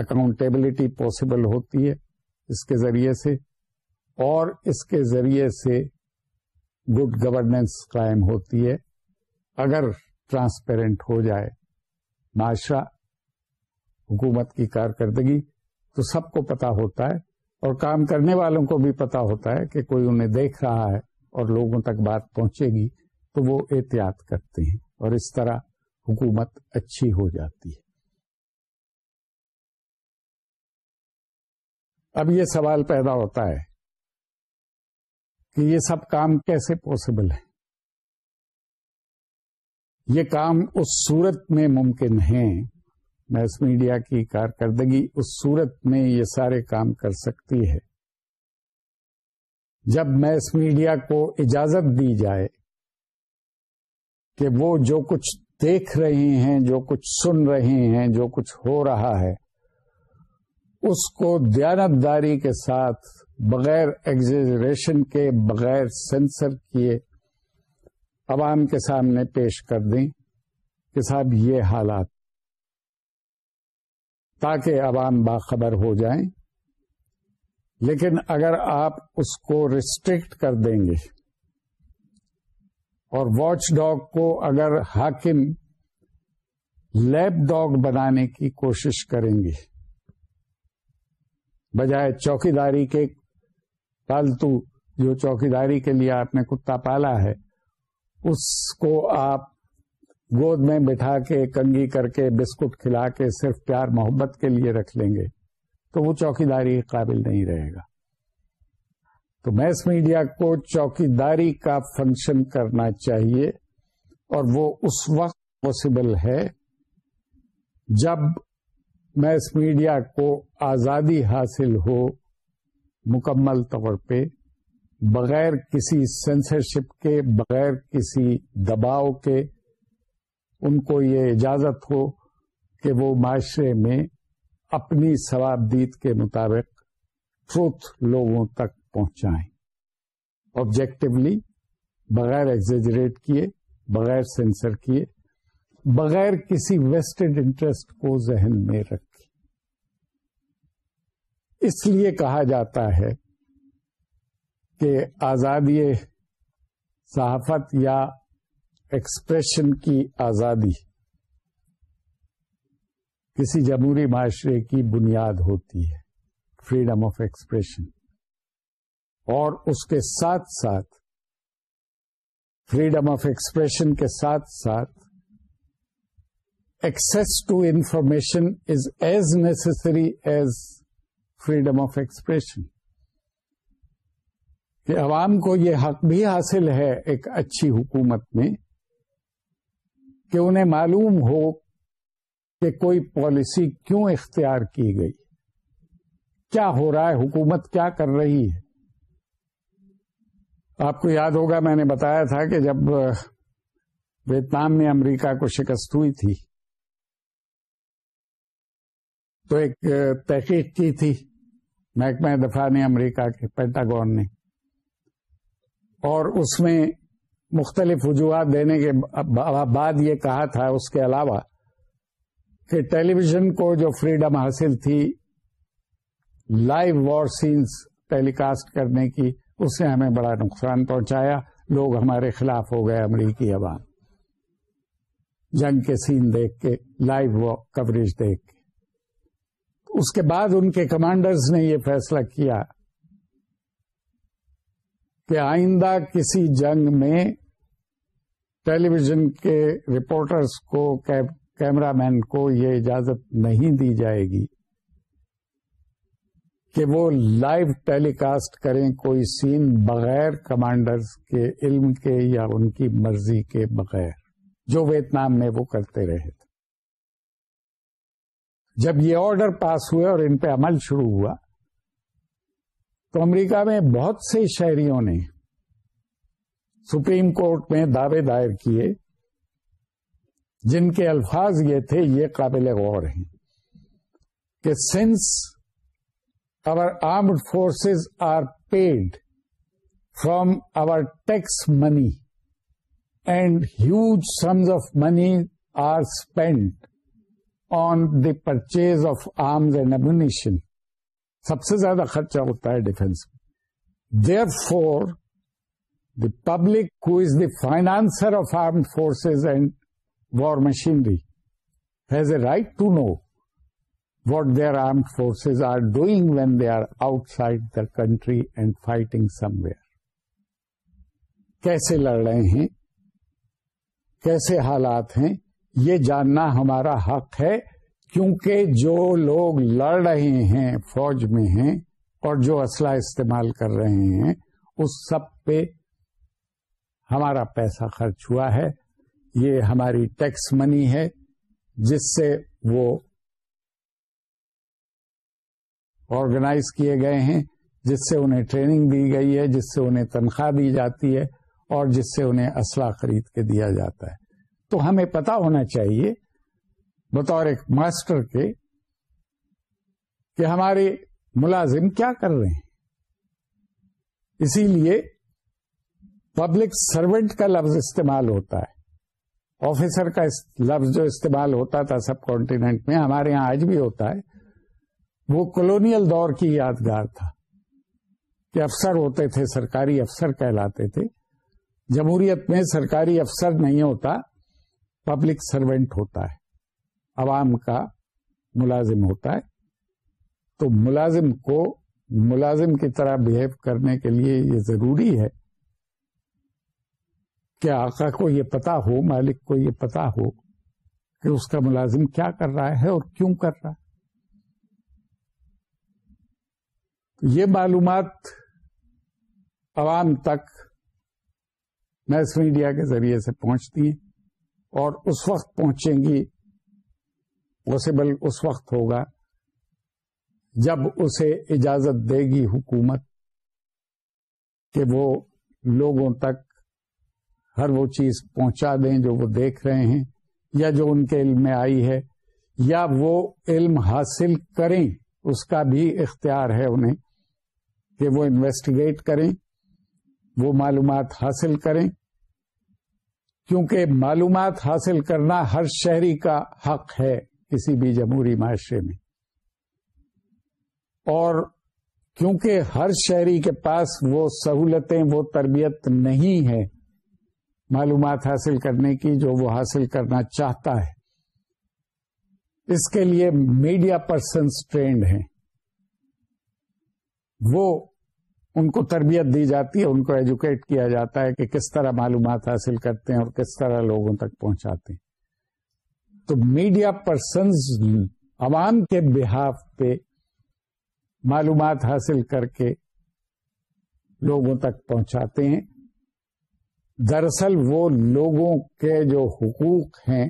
اکاؤنٹیبلٹی پاسبل ہوتی ہے اس کے ذریعے سے۔ اور اس کے ذریعے سے گڈ گورننس قائم ہوتی ہے۔ اگر ٹرانسپیرنٹ ہو جائے معاشرہ، حکومت کی کارکردگی، تو سب کو پتا ہوتا ہے اور کام کرنے والوں کو بھی پتا ہوتا ہے کہ کوئی انہیں دیکھ رہا ہے اور لوگوں تک بات پہنچے گی، تو وہ احتیاط کرتے ہیں اور اس طرح حکومت اچھی ہو جاتی ہے۔ اب یہ سوال پیدا ہوتا ہے کہ یہ سب کام کیسے پاسبل ہے یہ کام اس صورت میں ممکن ہے۔ میس میڈیا کی کارکردگی اس صورت میں یہ سارے کام کر سکتی ہے۔ جب میس میڈیا کو اجازت دی جائے کہ وہ جو کچھ دیکھ رہے ہیں، جو کچھ سن رہے ہیں، جو کچھ ہو رہا ہے، اس کو دیانتداری کے ساتھ بغیر ایگزریشن کے، بغیر سینسر کیے عوام کے سامنے پیش کر دیں کہ صاحب یہ حالات تاکہ عوام باخبر ہو جائیں۔ لیکن اگر آپ اس کو ریسٹرکٹ کر دیں گے اور واچ ڈاگ کو اگر حاکم لیب ڈاگ بنانے کی کوشش کریں گے، بجائے چوکیداری کے، پالتو جو چوکیداری کے لیے آپ نے کتا پالا ہے اس کو آپ گود میں بٹھا کے کنگی کر کے بسکٹ کھلا کے صرف پیار محبت کے لیے رکھ لیں گے تو وہ چوکیداری قابل نہیں رہے گا۔ تو میس میڈیا کو چوکیداری کا فنکشن کرنا چاہیے اور وہ اس وقت پاسبل ہے جب میس میڈیا کو آزادی حاصل ہو مکمل طور پہ۔ بغیر کسی سینسرشپ کے، بغیر کسی دباؤ کے ان کو یہ اجازت ہو کہ وہ معاشرے میں اپنی ثوابدید کے مطابق ٹروتھ لوگوں تک پہنچائیں۔ آبجیکٹولی بغیر ایگزیجریٹ کیے، بغیر سینسر کیے، بغیر کسی ویسٹڈ انٹرسٹ کو ذہن میں رکھے اس لیے کہا جاتا ہے کہ آزادی صحافت یا ایکسپریشن کی آزادی کسی جمہوری معاشرے کی بنیاد ہوتی ہے فریڈم آف ایکسپریشن اور اس کے ساتھ ساتھ فریڈم آف ایکسپریشن کے ساتھ ساتھ access to information is as necessary as freedom of expression کہ عوام کو یہ حق بھی حاصل ہے ایک اچھی حکومت میں کہ انہیں معلوم ہو کہ کوئی پالیسی کیوں اختیار کی گئی۔ کیا ہو رہا ہے؟ حکومت کیا کر رہی ہے؟ آپ کو یاد ہوگا، میں نے بتایا تھا کہ جب ویتنام میں امریکہ کو شکست ہوئی تھی، تو ایک تحقیق کی تھی، محکمہ دفاع نے امریکہ کے پینٹاگون نے۔ اور اس میں مختلف وجوہات دینے کے بعد یہ کہا تھا اس کے علاوہ کہ ٹیلی ویژن کو جو فریڈم حاصل تھی، live war scenes telecast کرنے کی، اس نے ہمیں بڑا نقصان پہنچایا۔ لوگ ہمارے خلاف ہو گئے امریکی عوام۔ جنگ کے سین دیکھ کے، لائیو کوریج دیکھ کے۔ اس کے بعد ان کے کمانڈرز نے یہ فیصلہ کیا کہ آئندہ کسی جنگ میں ٹیلی ویژن کے رپورٹرز کو کیمرہ مین کو یہ اجازت نہیں دی جائے گی کہ وہ لائیو ٹیلی کاسٹ کریں کوئی سین بغیر کمانڈرز کے علم کے یا ان کی مرضی کے بغیر، جو ویتنام میں وہ کرتے رہے تھے۔ جب یہ آرڈر پاس ہوئے اور ان پہ عمل شروع ہوا تو امریکہ میں بہت سے شہریوں نے سپریم کورٹ میں دعوے دائر کیے، جن کے الفاظ یہ تھے، یہ قابل غور ہیں کہ since our armed forces are paid from our tax money and huge sums of money are spend on the purchase of arms and ammunition. سب سے زیادہ خرچہ ہوتا ہے ڈیفینس میں۔ Therefore the public who is the financer of armed forces and war machinery has a right to know what their armed forces are doing when they are outside the country and fighting somewhere کیسے لڑ رہے ہیں؟ کیسے حالات ہیں؟ یہ جاننا ہمارا حق ہے کیونکہ جو لوگ لڑ رہے ہیں، فوج میں ہیں اور جو اسلحہ استعمال کر رہے ہیں، اس سب پہ ہمارا پیسہ خرچ ہوا ہے۔ یہ ہماری ٹیکس منی ہے، جس سے وہ آرگنائز کیے گئے ہیں، جس سے انہیں ٹریننگ دی گئی ہے، جس سے انہیں تنخواہ دی جاتی ہے اور جس سے انہیں اسلحہ خرید کے دیا جاتا ہے۔ تو ہمیں پتا ہونا چاہیے بطور ایک ماسٹر کے کہ ہمارے ملازم کیا کر رہے ہیں۔ اسی لیے پبلک سروینٹ کا لفظ استعمال ہوتا ہے۔ آفیسر کا لفظ جو استعمال ہوتا تھا سب کانٹیننٹ میں، ہمارے یہاں آج بھی ہوتا ہے۔ وہ کولونیل دور کی یادگار تھا کہ افسر ہوتے تھے، سرکاری افسر کہلاتے تھے۔ جمہوریت میں سرکاری افسر نہیں ہوتا، پبلک سروینٹ ہوتا ہے۔ عوام کا ملازم ہوتا ہے۔ تو ملازم کو ملازم کی طرح بہیو کرنے کے لیے یہ ضروری ہے۔ کہ آقا کو یہ پتا ہو، مالک کو یہ پتا ہو کہ اس کا ملازم کیا کر رہا ہے اور کیوں کر رہا ہے؟ یہ معلومات عوام تک میس میڈیا کے ذریعے سے پہنچتی ہیں اور اس وقت پہنچیں گی پاسبل اس وقت ہوگا جب اسے اجازت دے گی حکومت کہ وہ لوگوں تک ہر وہ چیز پہنچا دیں جو وہ دیکھ رہے ہیں یا جو ان کے علم میں آئی ہے، یا وہ علم حاصل کریں، اس کا بھی اختیار ہے انہیں کہ وہ انویسٹیگیٹ کریں، وہ معلومات حاصل کریں۔ کیونکہ معلومات حاصل کرنا ہر شہری کا حق ہے۔ کسی بھی جمہوری معاشرے میں۔ اور کیونکہ ہر شہری کے پاس وہ سہولتیں، وہ تربیت نہیں ہے، معلومات حاصل کرنے کی جو وہ حاصل کرنا چاہتا ہے۔ اس کے لیے میڈیا پرسنس ٹرینڈ ہیں۔ وہ ان کو تربیت دی جاتی ہے، ان کو ایجوکیٹ کیا جاتا ہے کہ کس طرح معلومات حاصل کرتے ہیں اور کس طرح لوگوں تک پہنچاتے ہیں۔ تو میڈیا پرسنز عوام کے بحاف پہ معلومات حاصل کر کے لوگوں تک پہنچاتے ہیں۔ دراصل وہ لوگوں کے جو حقوق ہیں،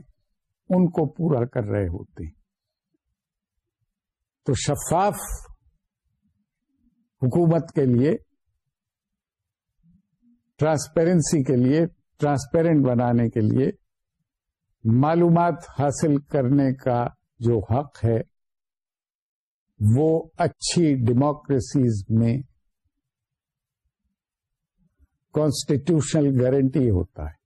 ان کو پورا کر رہے ہوتے ہیں۔ تو شفاف حکومت کے لیے، ٹرانسپیرنسی کے لیے، ٹرانسپیرنٹ بنانے کے لیے معلومات حاصل کرنے کا جو حق ہے، وہ اچھی ڈیموکریسیز میں کانسٹیٹیوشنل گارنٹی ہوتا ہے۔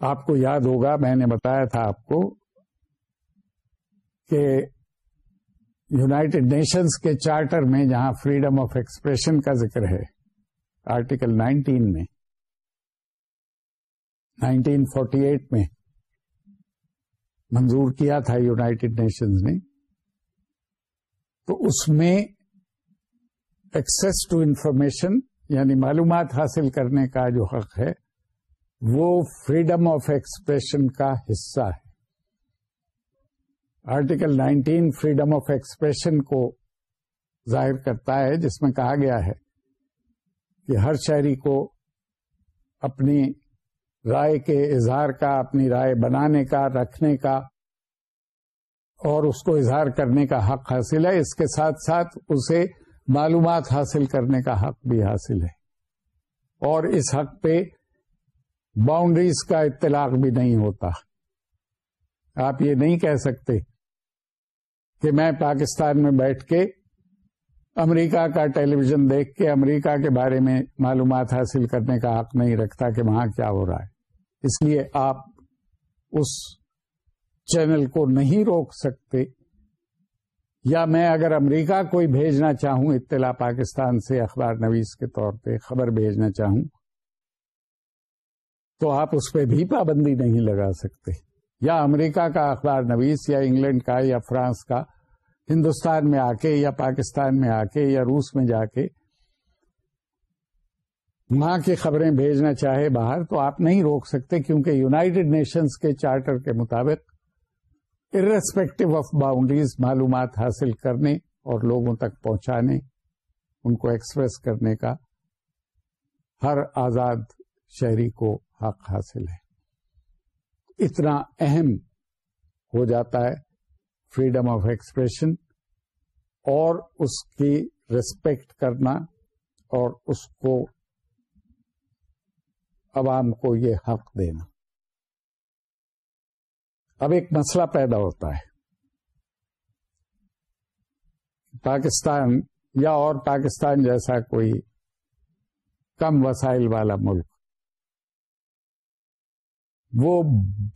آپ کو یاد ہوگا، میں نے بتایا تھا آپ کو کہ یوناٹیڈ نیشنز کے چارٹر میں جہاں فریڈم آف ایکسپریشن کا ذکر ہے آرٹیکل نائنٹین میں، نائنٹین فورٹی ایٹ میں منظور کیا تھا یوناٹیڈ نیشنز نے، تو اس میں ایکسس ٹو انفارمیشن یعنی معلومات حاصل کرنے کا جو حق ہے، وہ فریڈم آف ایکسپریشن کا حصہ ہے۔ Article nineteen freedom of expression کو ظاہر کرتا ہے، جس میں کہا گیا ہے کہ ہر شہری کو اپنی رائے کے اظہار کا، اپنی رائے بنانے کا، رکھنے کا اور اس کو اظہار کرنے کا حق حاصل ہے۔ اس کے ساتھ ساتھ اسے معلومات حاصل کرنے کا حق بھی حاصل ہے۔ اور اس حق پہ باؤنڈریز کا اطلاق بھی نہیں ہوتا۔ آپ یہ نہیں کہہ سکتے کہ میں پاکستان میں بیٹھ کے امریکہ کا ٹیلی ویژن دیکھ کے امریکہ کے بارے میں معلومات حاصل کرنے کا حق نہیں رکھتا کہ وہاں کیا ہو رہا ہے۔ اس لیے آپ اس چینل کو نہیں روک سکتے۔ یا میں اگر امریکہ کوئی بھیجنا چاہوں، اطلاع پاکستان سے اخبار نویس کے طور پہ خبر بھیجنا چاہوں، تو آپ اس پہ بھی پابندی نہیں لگا سکتے۔ یا امریکہ کا اخبار نویس، یا انگلینڈ کا، یا فرانس کا ہندوستان میں آ کے یا پاکستان میں آ کے یا روس میں جا کے وہاں کی خبریں بھیجنا چاہے باہر تو آپ نہیں روک سکتے کیونکہ یوناٹیڈ نیشنز کے چارٹر کے مطابق ارسپیکٹو آف باؤنڈریز معلومات حاصل کرنے اور لوگوں تک پہنچانے، ان کو ایکسپریس کرنے کا ہر آزاد شہری کو حق حاصل ہے۔ اتنا اہم ہو جاتا ہے فریڈم آف ایکسپریشن اور اس کی ریسپیکٹ کرنا اور اس کو عوام کو یہ حق دینا۔ اب ایک مسئلہ پیدا ہوتا ہے۔ پاکستان یا اور پاکستان جیسا کوئی کم وسائل والا ملک وہ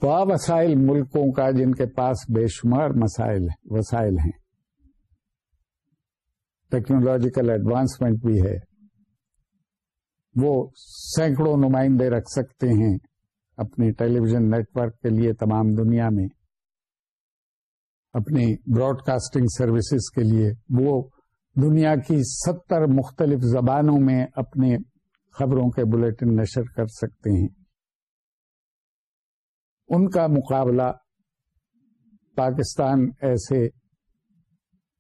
با وسائل ملکوں کا جن کے پاس بے شمار مسائل وسائل ہیں۔ ٹیکنالوجیکل ایڈوانسمنٹ بھی ہے۔ وہ سینکڑوں نمائندے رکھ سکتے ہیں اپنی ٹیلی ویژن نیٹ ورک کے لیے تمام دنیا میں، اپنی براڈ کاسٹنگ سروسز کے لیے۔ وہ دنیا کی ستر مختلف زبانوں میں اپنے خبروں کے بلٹن نشر کر سکتے ہیں۔ ان کا مقابلہ پاکستان ایسے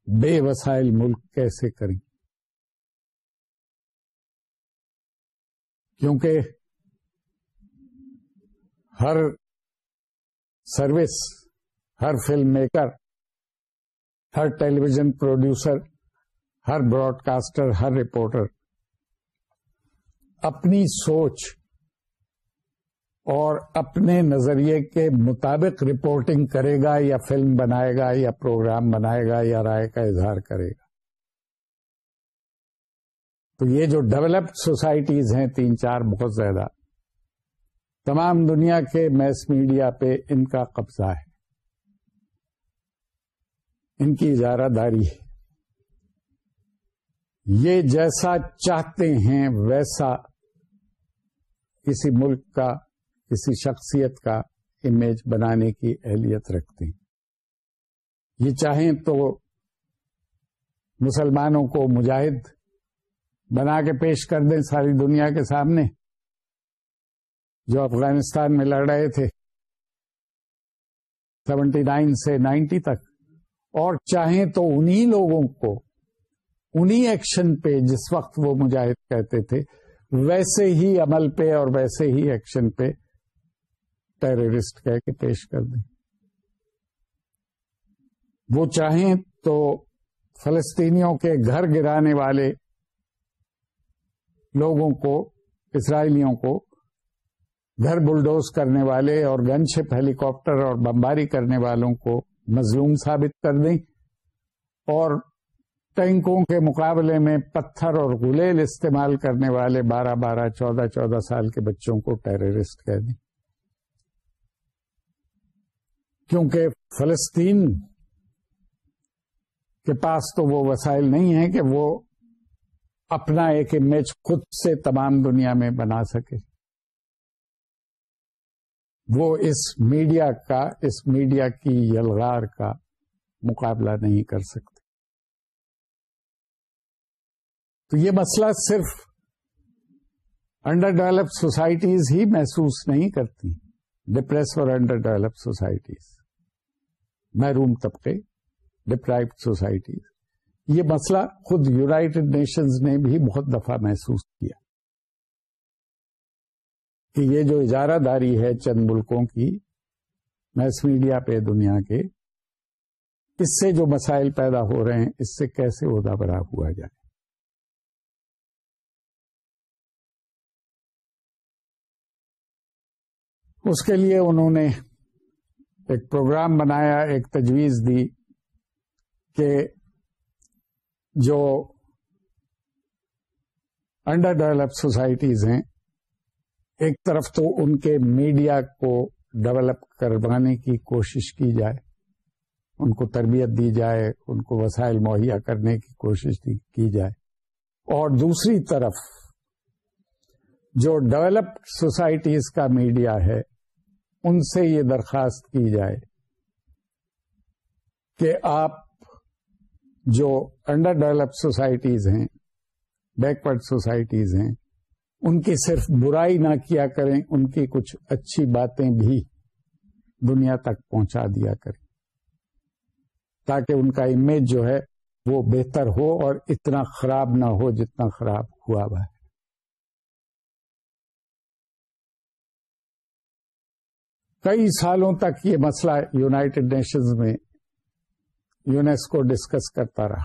بے وسائل ملک کیسے کریں؟ کیونکہ ہر سروس، ہر فلم میکر، ہر ٹیلی ویژن پروڈیوسر، ہر براڈ کاسٹر ہر رپورٹر اپنی سوچ اور اپنے نظریے کے مطابق رپورٹنگ کرے گا یا فلم بنائے گا یا پروگرام بنائے گا یا رائے کا اظہار کرے گا۔ تو یہ جو ڈیولپڈ سوسائٹیز ہیں، تین چار بہت زیادہ، تمام دنیا کے میس میڈیا پہ ان کا قبضہ ہے۔ ان کی اجارہ داری ہے۔ یہ جیسا چاہتے ہیں، ویسا کسی ملک کا کسی شخصیت کا امیج بنانے کی اہلیت رکھتے ہیں یہ چاہیں تو مسلمانوں کو مجاہد بنا کے پیش کر دیں ساری دنیا کے سامنے، جو افغانستان میں لڑ رہے تھے۔ سیونٹی نائن سے نائنٹی تک۔ اور چاہیں تو انہی لوگوں کو، انہی ایکشن پہ جس وقت وہ مجاہد کہتے تھے، ویسے ہی عمل پہ اور ویسے ہی ایکشن پہ ٹیررسٹ کہہ کے پیش کر دیں۔ وہ چاہیں تو فلسطینیوں کے گھر گرانے والے لوگوں کو، اسرائیلیوں کو گھر بلڈوز کرنے والے اور گن شپ ہیلی کاپٹر اور بمباری کرنے والوں کو مظلوم ثابت کر دیں اور ٹینکوں کے مقابلے میں پتھر اور گلیل استعمال کرنے والے بارہ بارہ چودہ چودہ سال کے بچوں کو ٹیررسٹ کہہ دیں۔ کیونکہ فلسطین کے پاس تو وہ وسائل نہیں ہیں کہ وہ اپنا ایک امیج خود سے تمام دنیا میں بنا سکے۔ وہ اس میڈیا کا، اس میڈیا کی یلغار کا مقابلہ نہیں کر سکتے۔ تو یہ مسئلہ صرف انڈر ڈیولپ سوسائٹیز ہی محسوس نہیں کرتی ڈپریس اور انڈر ڈیولپ سوسائٹیز محروم طبقے ڈپرائڈ سوسائٹیز یہ مسئلہ خود یوناٹیڈ نیشنز نے بھی بہت دفعہ محسوس کیا۔ کہ یہ جو اجارہ داری ہے چند ملکوں کی میس میڈیا پہ دنیا کے، اس سے جو مسائل پیدا ہو رہے ہیں، اس سے کیسے عہدہ برا ہوا جائے؟ اس کے لیے انہوں نے ایک پروگرام بنایا، ایک تجویز دی کہ جو انڈر ڈیولپ سوسائٹیز ہیں، ایک طرف تو ان کے میڈیا کو ڈیولپ کروانے کی کوشش کی جائے، ان کو تربیت دی جائے، ان کو وسائل مہیا کرنے کی کوشش کی جائے۔ اور دوسری طرف جو ڈیولپڈ سوسائٹیز کا میڈیا ہے ان سے یہ درخواست کی جائے کہ آپ جو انڈر ڈیولپ سوسائٹیز ہیں بیکورڈ سوسائٹیز ہیں، ان کی صرف برائی نہ کیا کریں، ان کی کچھ اچھی باتیں بھی دنیا تک پہنچا دیا کریں۔ تاکہ ان کا امیج جو ہے وہ بہتر ہو اور اتنا خراب نہ ہو جتنا خراب ہوا ہوا ہے۔ کئی سالوں تک یہ مسئلہ یونائٹڈ نیشنز میں یونیسکو ڈسکس کرتا رہا۔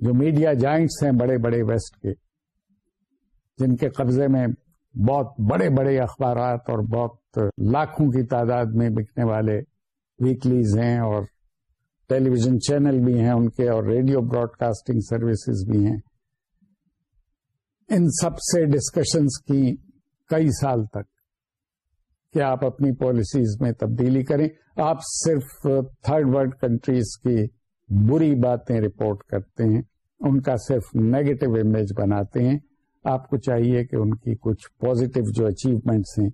جو میڈیا جائنٹس ہیں بڑے بڑے ویسٹ کے، جن کے قبضے میں بہت بڑے بڑے اخبارات اور بہت لاکھوں کی تعداد میں بکنے والے ویکلیز ہیں اور ٹیلی ویژن چینل بھی ہیں ان کے اور ریڈیو براڈ کاسٹنگ سروسز بھی ہیں۔ ان سب سے ڈسکشنز کی کئی سال تک۔ کہ آپ اپنی پالیسیز میں تبدیلی کریں۔ آپ صرف تھرڈ ورلڈ کنٹریز کی بری باتیں رپورٹ کرتے ہیں، ان کا صرف نیگیٹو امیج بناتے ہیں۔ آپ کو چاہیے کہ ان کی کچھ پازیٹو جو اچیومنٹس ہیں،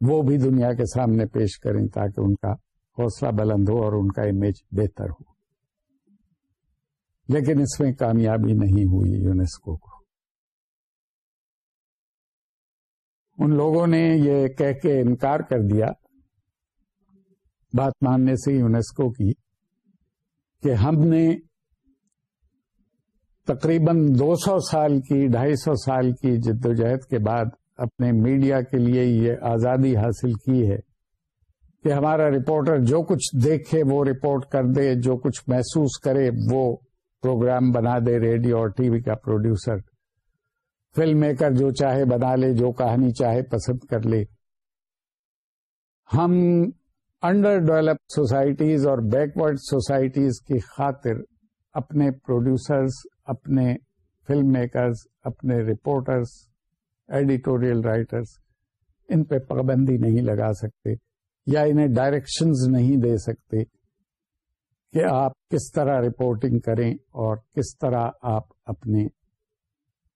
وہ بھی دنیا کے سامنے پیش کریں تاکہ ان کا حوصلہ بلند ہو اور ان کا امیج بہتر ہو۔ لیکن اس میں کامیابی نہیں ہوئی یونیسکو کو۔ ان لوگوں نے یہ کہہ کے انکار کر دیا، بات ماننے سے یونیسکو کی، کہ ہم نے تقریباً دو سو سال کی، ڈھائی سو سال کی جدوجہد کے بعد اپنے میڈیا کے لیے یہ آزادی حاصل کی ہے کہ ہمارا رپورٹر جو کچھ دیکھے وہ رپورٹ کر دے، جو کچھ محسوس کرے وہ پروگرام بنا دے، ریڈیو اور ٹی وی کا پروڈیوسر۔ فلم میکر جو چاہے، بنا لے، جو کہانی چاہے، پسند کر لے۔ ہم انڈر ڈیولپ سوسائٹیز اور بیکورڈ سوسائٹیز کی خاطر اپنے پروڈیوسرز، اپنے فلم میکرز، اپنے رپورٹرز، ایڈیٹوریل رائٹرز ان پہ پابندی نہیں لگا سکتے یا انہیں ڈائریکشنز نہیں دے سکتے کہ آپ کس طرح رپورٹنگ کریں اور کس طرح آپ اپنے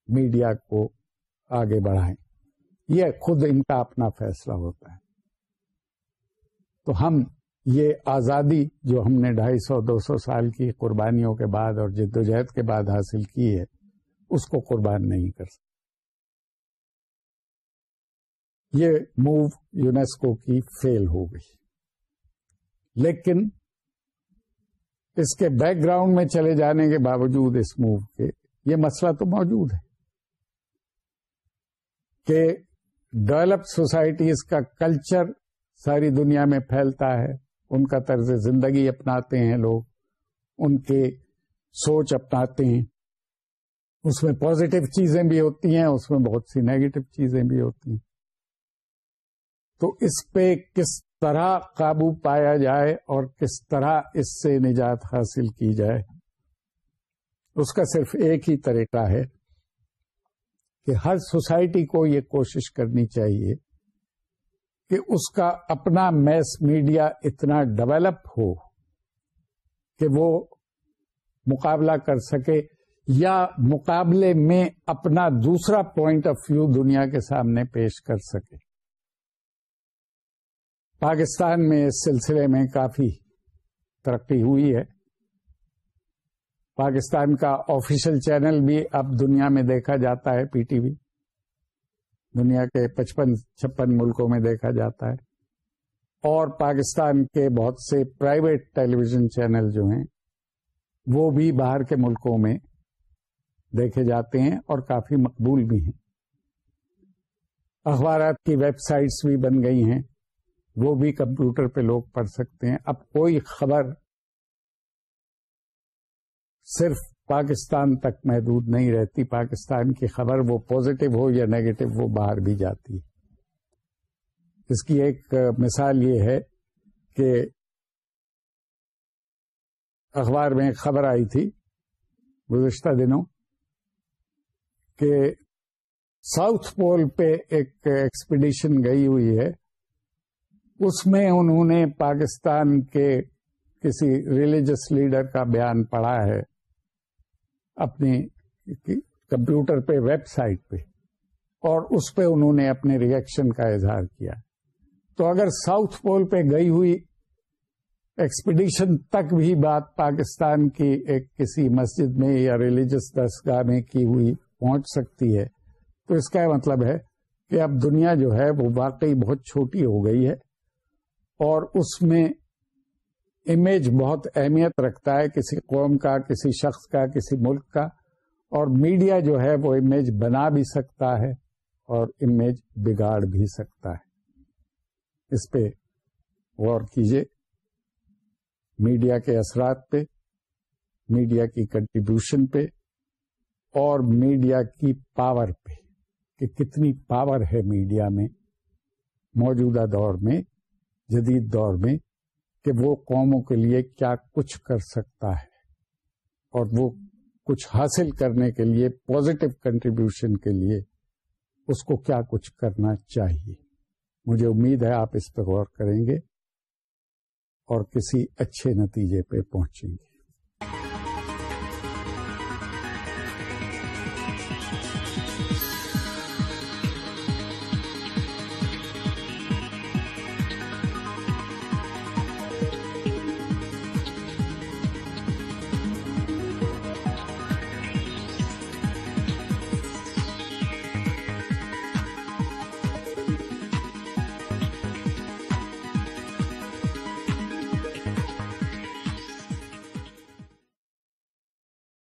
میڈیا کو آگے بڑھائیں۔ یہ خود ان کا اپنا فیصلہ ہوتا ہے۔ تو ہم یہ آزادی جو ہم نے ڈھائی سو، دو سو سال کی قربانیوں کے بعد اور جد و جہد کے بعد حاصل کی ہے، اس کو قربان نہیں کر سکتے۔ یہ موو یونیسکو کی فیل ہو گئی۔ لیکن اس کے بیک گراؤنڈ میں چلے جانے کے باوجود اس موو کے یہ مسئلہ تو موجود ہے۔ کہ ڈیولپ سوسائٹیز کا کلچر ساری دنیا میں پھیلتا ہے، ان کا طرز زندگی اپناتے ہیں لوگ، ان کے سوچ اپناتے ہیں۔ اس میں پازیٹو چیزیں بھی ہوتی ہیں، اس میں بہت سی نیگیٹو چیزیں بھی ہوتی ہیں۔ تو اس پہ کس طرح قابو پایا جائے اور کس طرح اس سے نجات حاصل کی جائے، اس کا صرف ایک ہی طریقہ ہے۔ کہ ہر سوسائٹی کو یہ کوشش کرنی چاہیے کہ اس کا اپنا میس میڈیا اتنا ڈیولپ ہو کہ وہ مقابلہ کر سکے یا مقابلے میں اپنا دوسرا پوائنٹ آف ویو دنیا کے سامنے پیش کر سکے۔ پاکستان میں اس سلسلے میں کافی ترقی ہوئی ہے۔ پاکستان کا آفیشل چینل بھی اب دنیا میں دیکھا جاتا ہے پی ٹی وی دنیا کے پچپن، چھپن ملکوں میں دیکھا جاتا ہے۔ اور پاکستان کے بہت سے پرائیویٹ ٹیلی ویژن چینل جو ہیں، وہ بھی باہر کے ملکوں میں دیکھے جاتے ہیں اور کافی مقبول بھی ہیں۔ اخبارات کی ویب سائٹس بھی بن گئی ہیں، وہ بھی کمپیوٹر پہ لوگ پڑھ سکتے ہیں۔ اب کوئی خبر صرف پاکستان تک محدود نہیں رہتی۔ پاکستان کی خبر وہ پازیٹو ہو یا نیگیٹو وہ باہر بھی جاتی ہے۔ اس کی ایک مثال یہ ہے کہ اخبار میں ایک خبر آئی تھی گزشتہ دنوں کہ ساؤتھ پول پہ ایک ایکسپیڈیشن گئی ہوئی ہے۔ اس میں انہوں نے پاکستان کے کسی ریلیجس لیڈر کا بیان پڑھا ہے۔ اپنی کمپیوٹر پہ، ویب سائٹ پہ، اور اس پہ انہوں نے اپنے ریئیکشن کا اظہار کیا۔ تو اگر ساؤتھ پول پہ گئی ہوئی ایکسپیڈیشن تک بھی بات پاکستان کی ایک کسی مسجد میں یا ریلیجس دستگاہ میں کی ہوئی پہنچ سکتی ہے، تو اس کا مطلب ہے کہ اب دنیا جو ہے وہ واقعی بہت چھوٹی ہو گئی ہے، اور اس میں امیج بہت اہمیت رکھتا ہے کسی قوم کا، کسی شخص کا، کسی ملک کا، اور میڈیا جو ہے وہ امیج بنا بھی سکتا ہے اور امیج بگاڑ بھی سکتا ہے۔ اس پہ غور کیجیے میڈیا کے اثرات پہ میڈیا کی کنٹریبیوشن پہ، اور میڈیا کی پاور پہ کہ کتنی پاور ہے میڈیا میں۔ موجودہ دور میں، جدید دور میں کہ وہ قوموں کے لیے کیا کچھ کر سکتا ہے اور وہ کچھ حاصل کرنے کے لیے پازیٹو کنٹریبیوشن کے لیے اس کو کیا کچھ کرنا چاہیے۔ مجھے امید ہے آپ اس پہ غور کریں گے اور کسی اچھے نتیجے پہ پہنچیں گے۔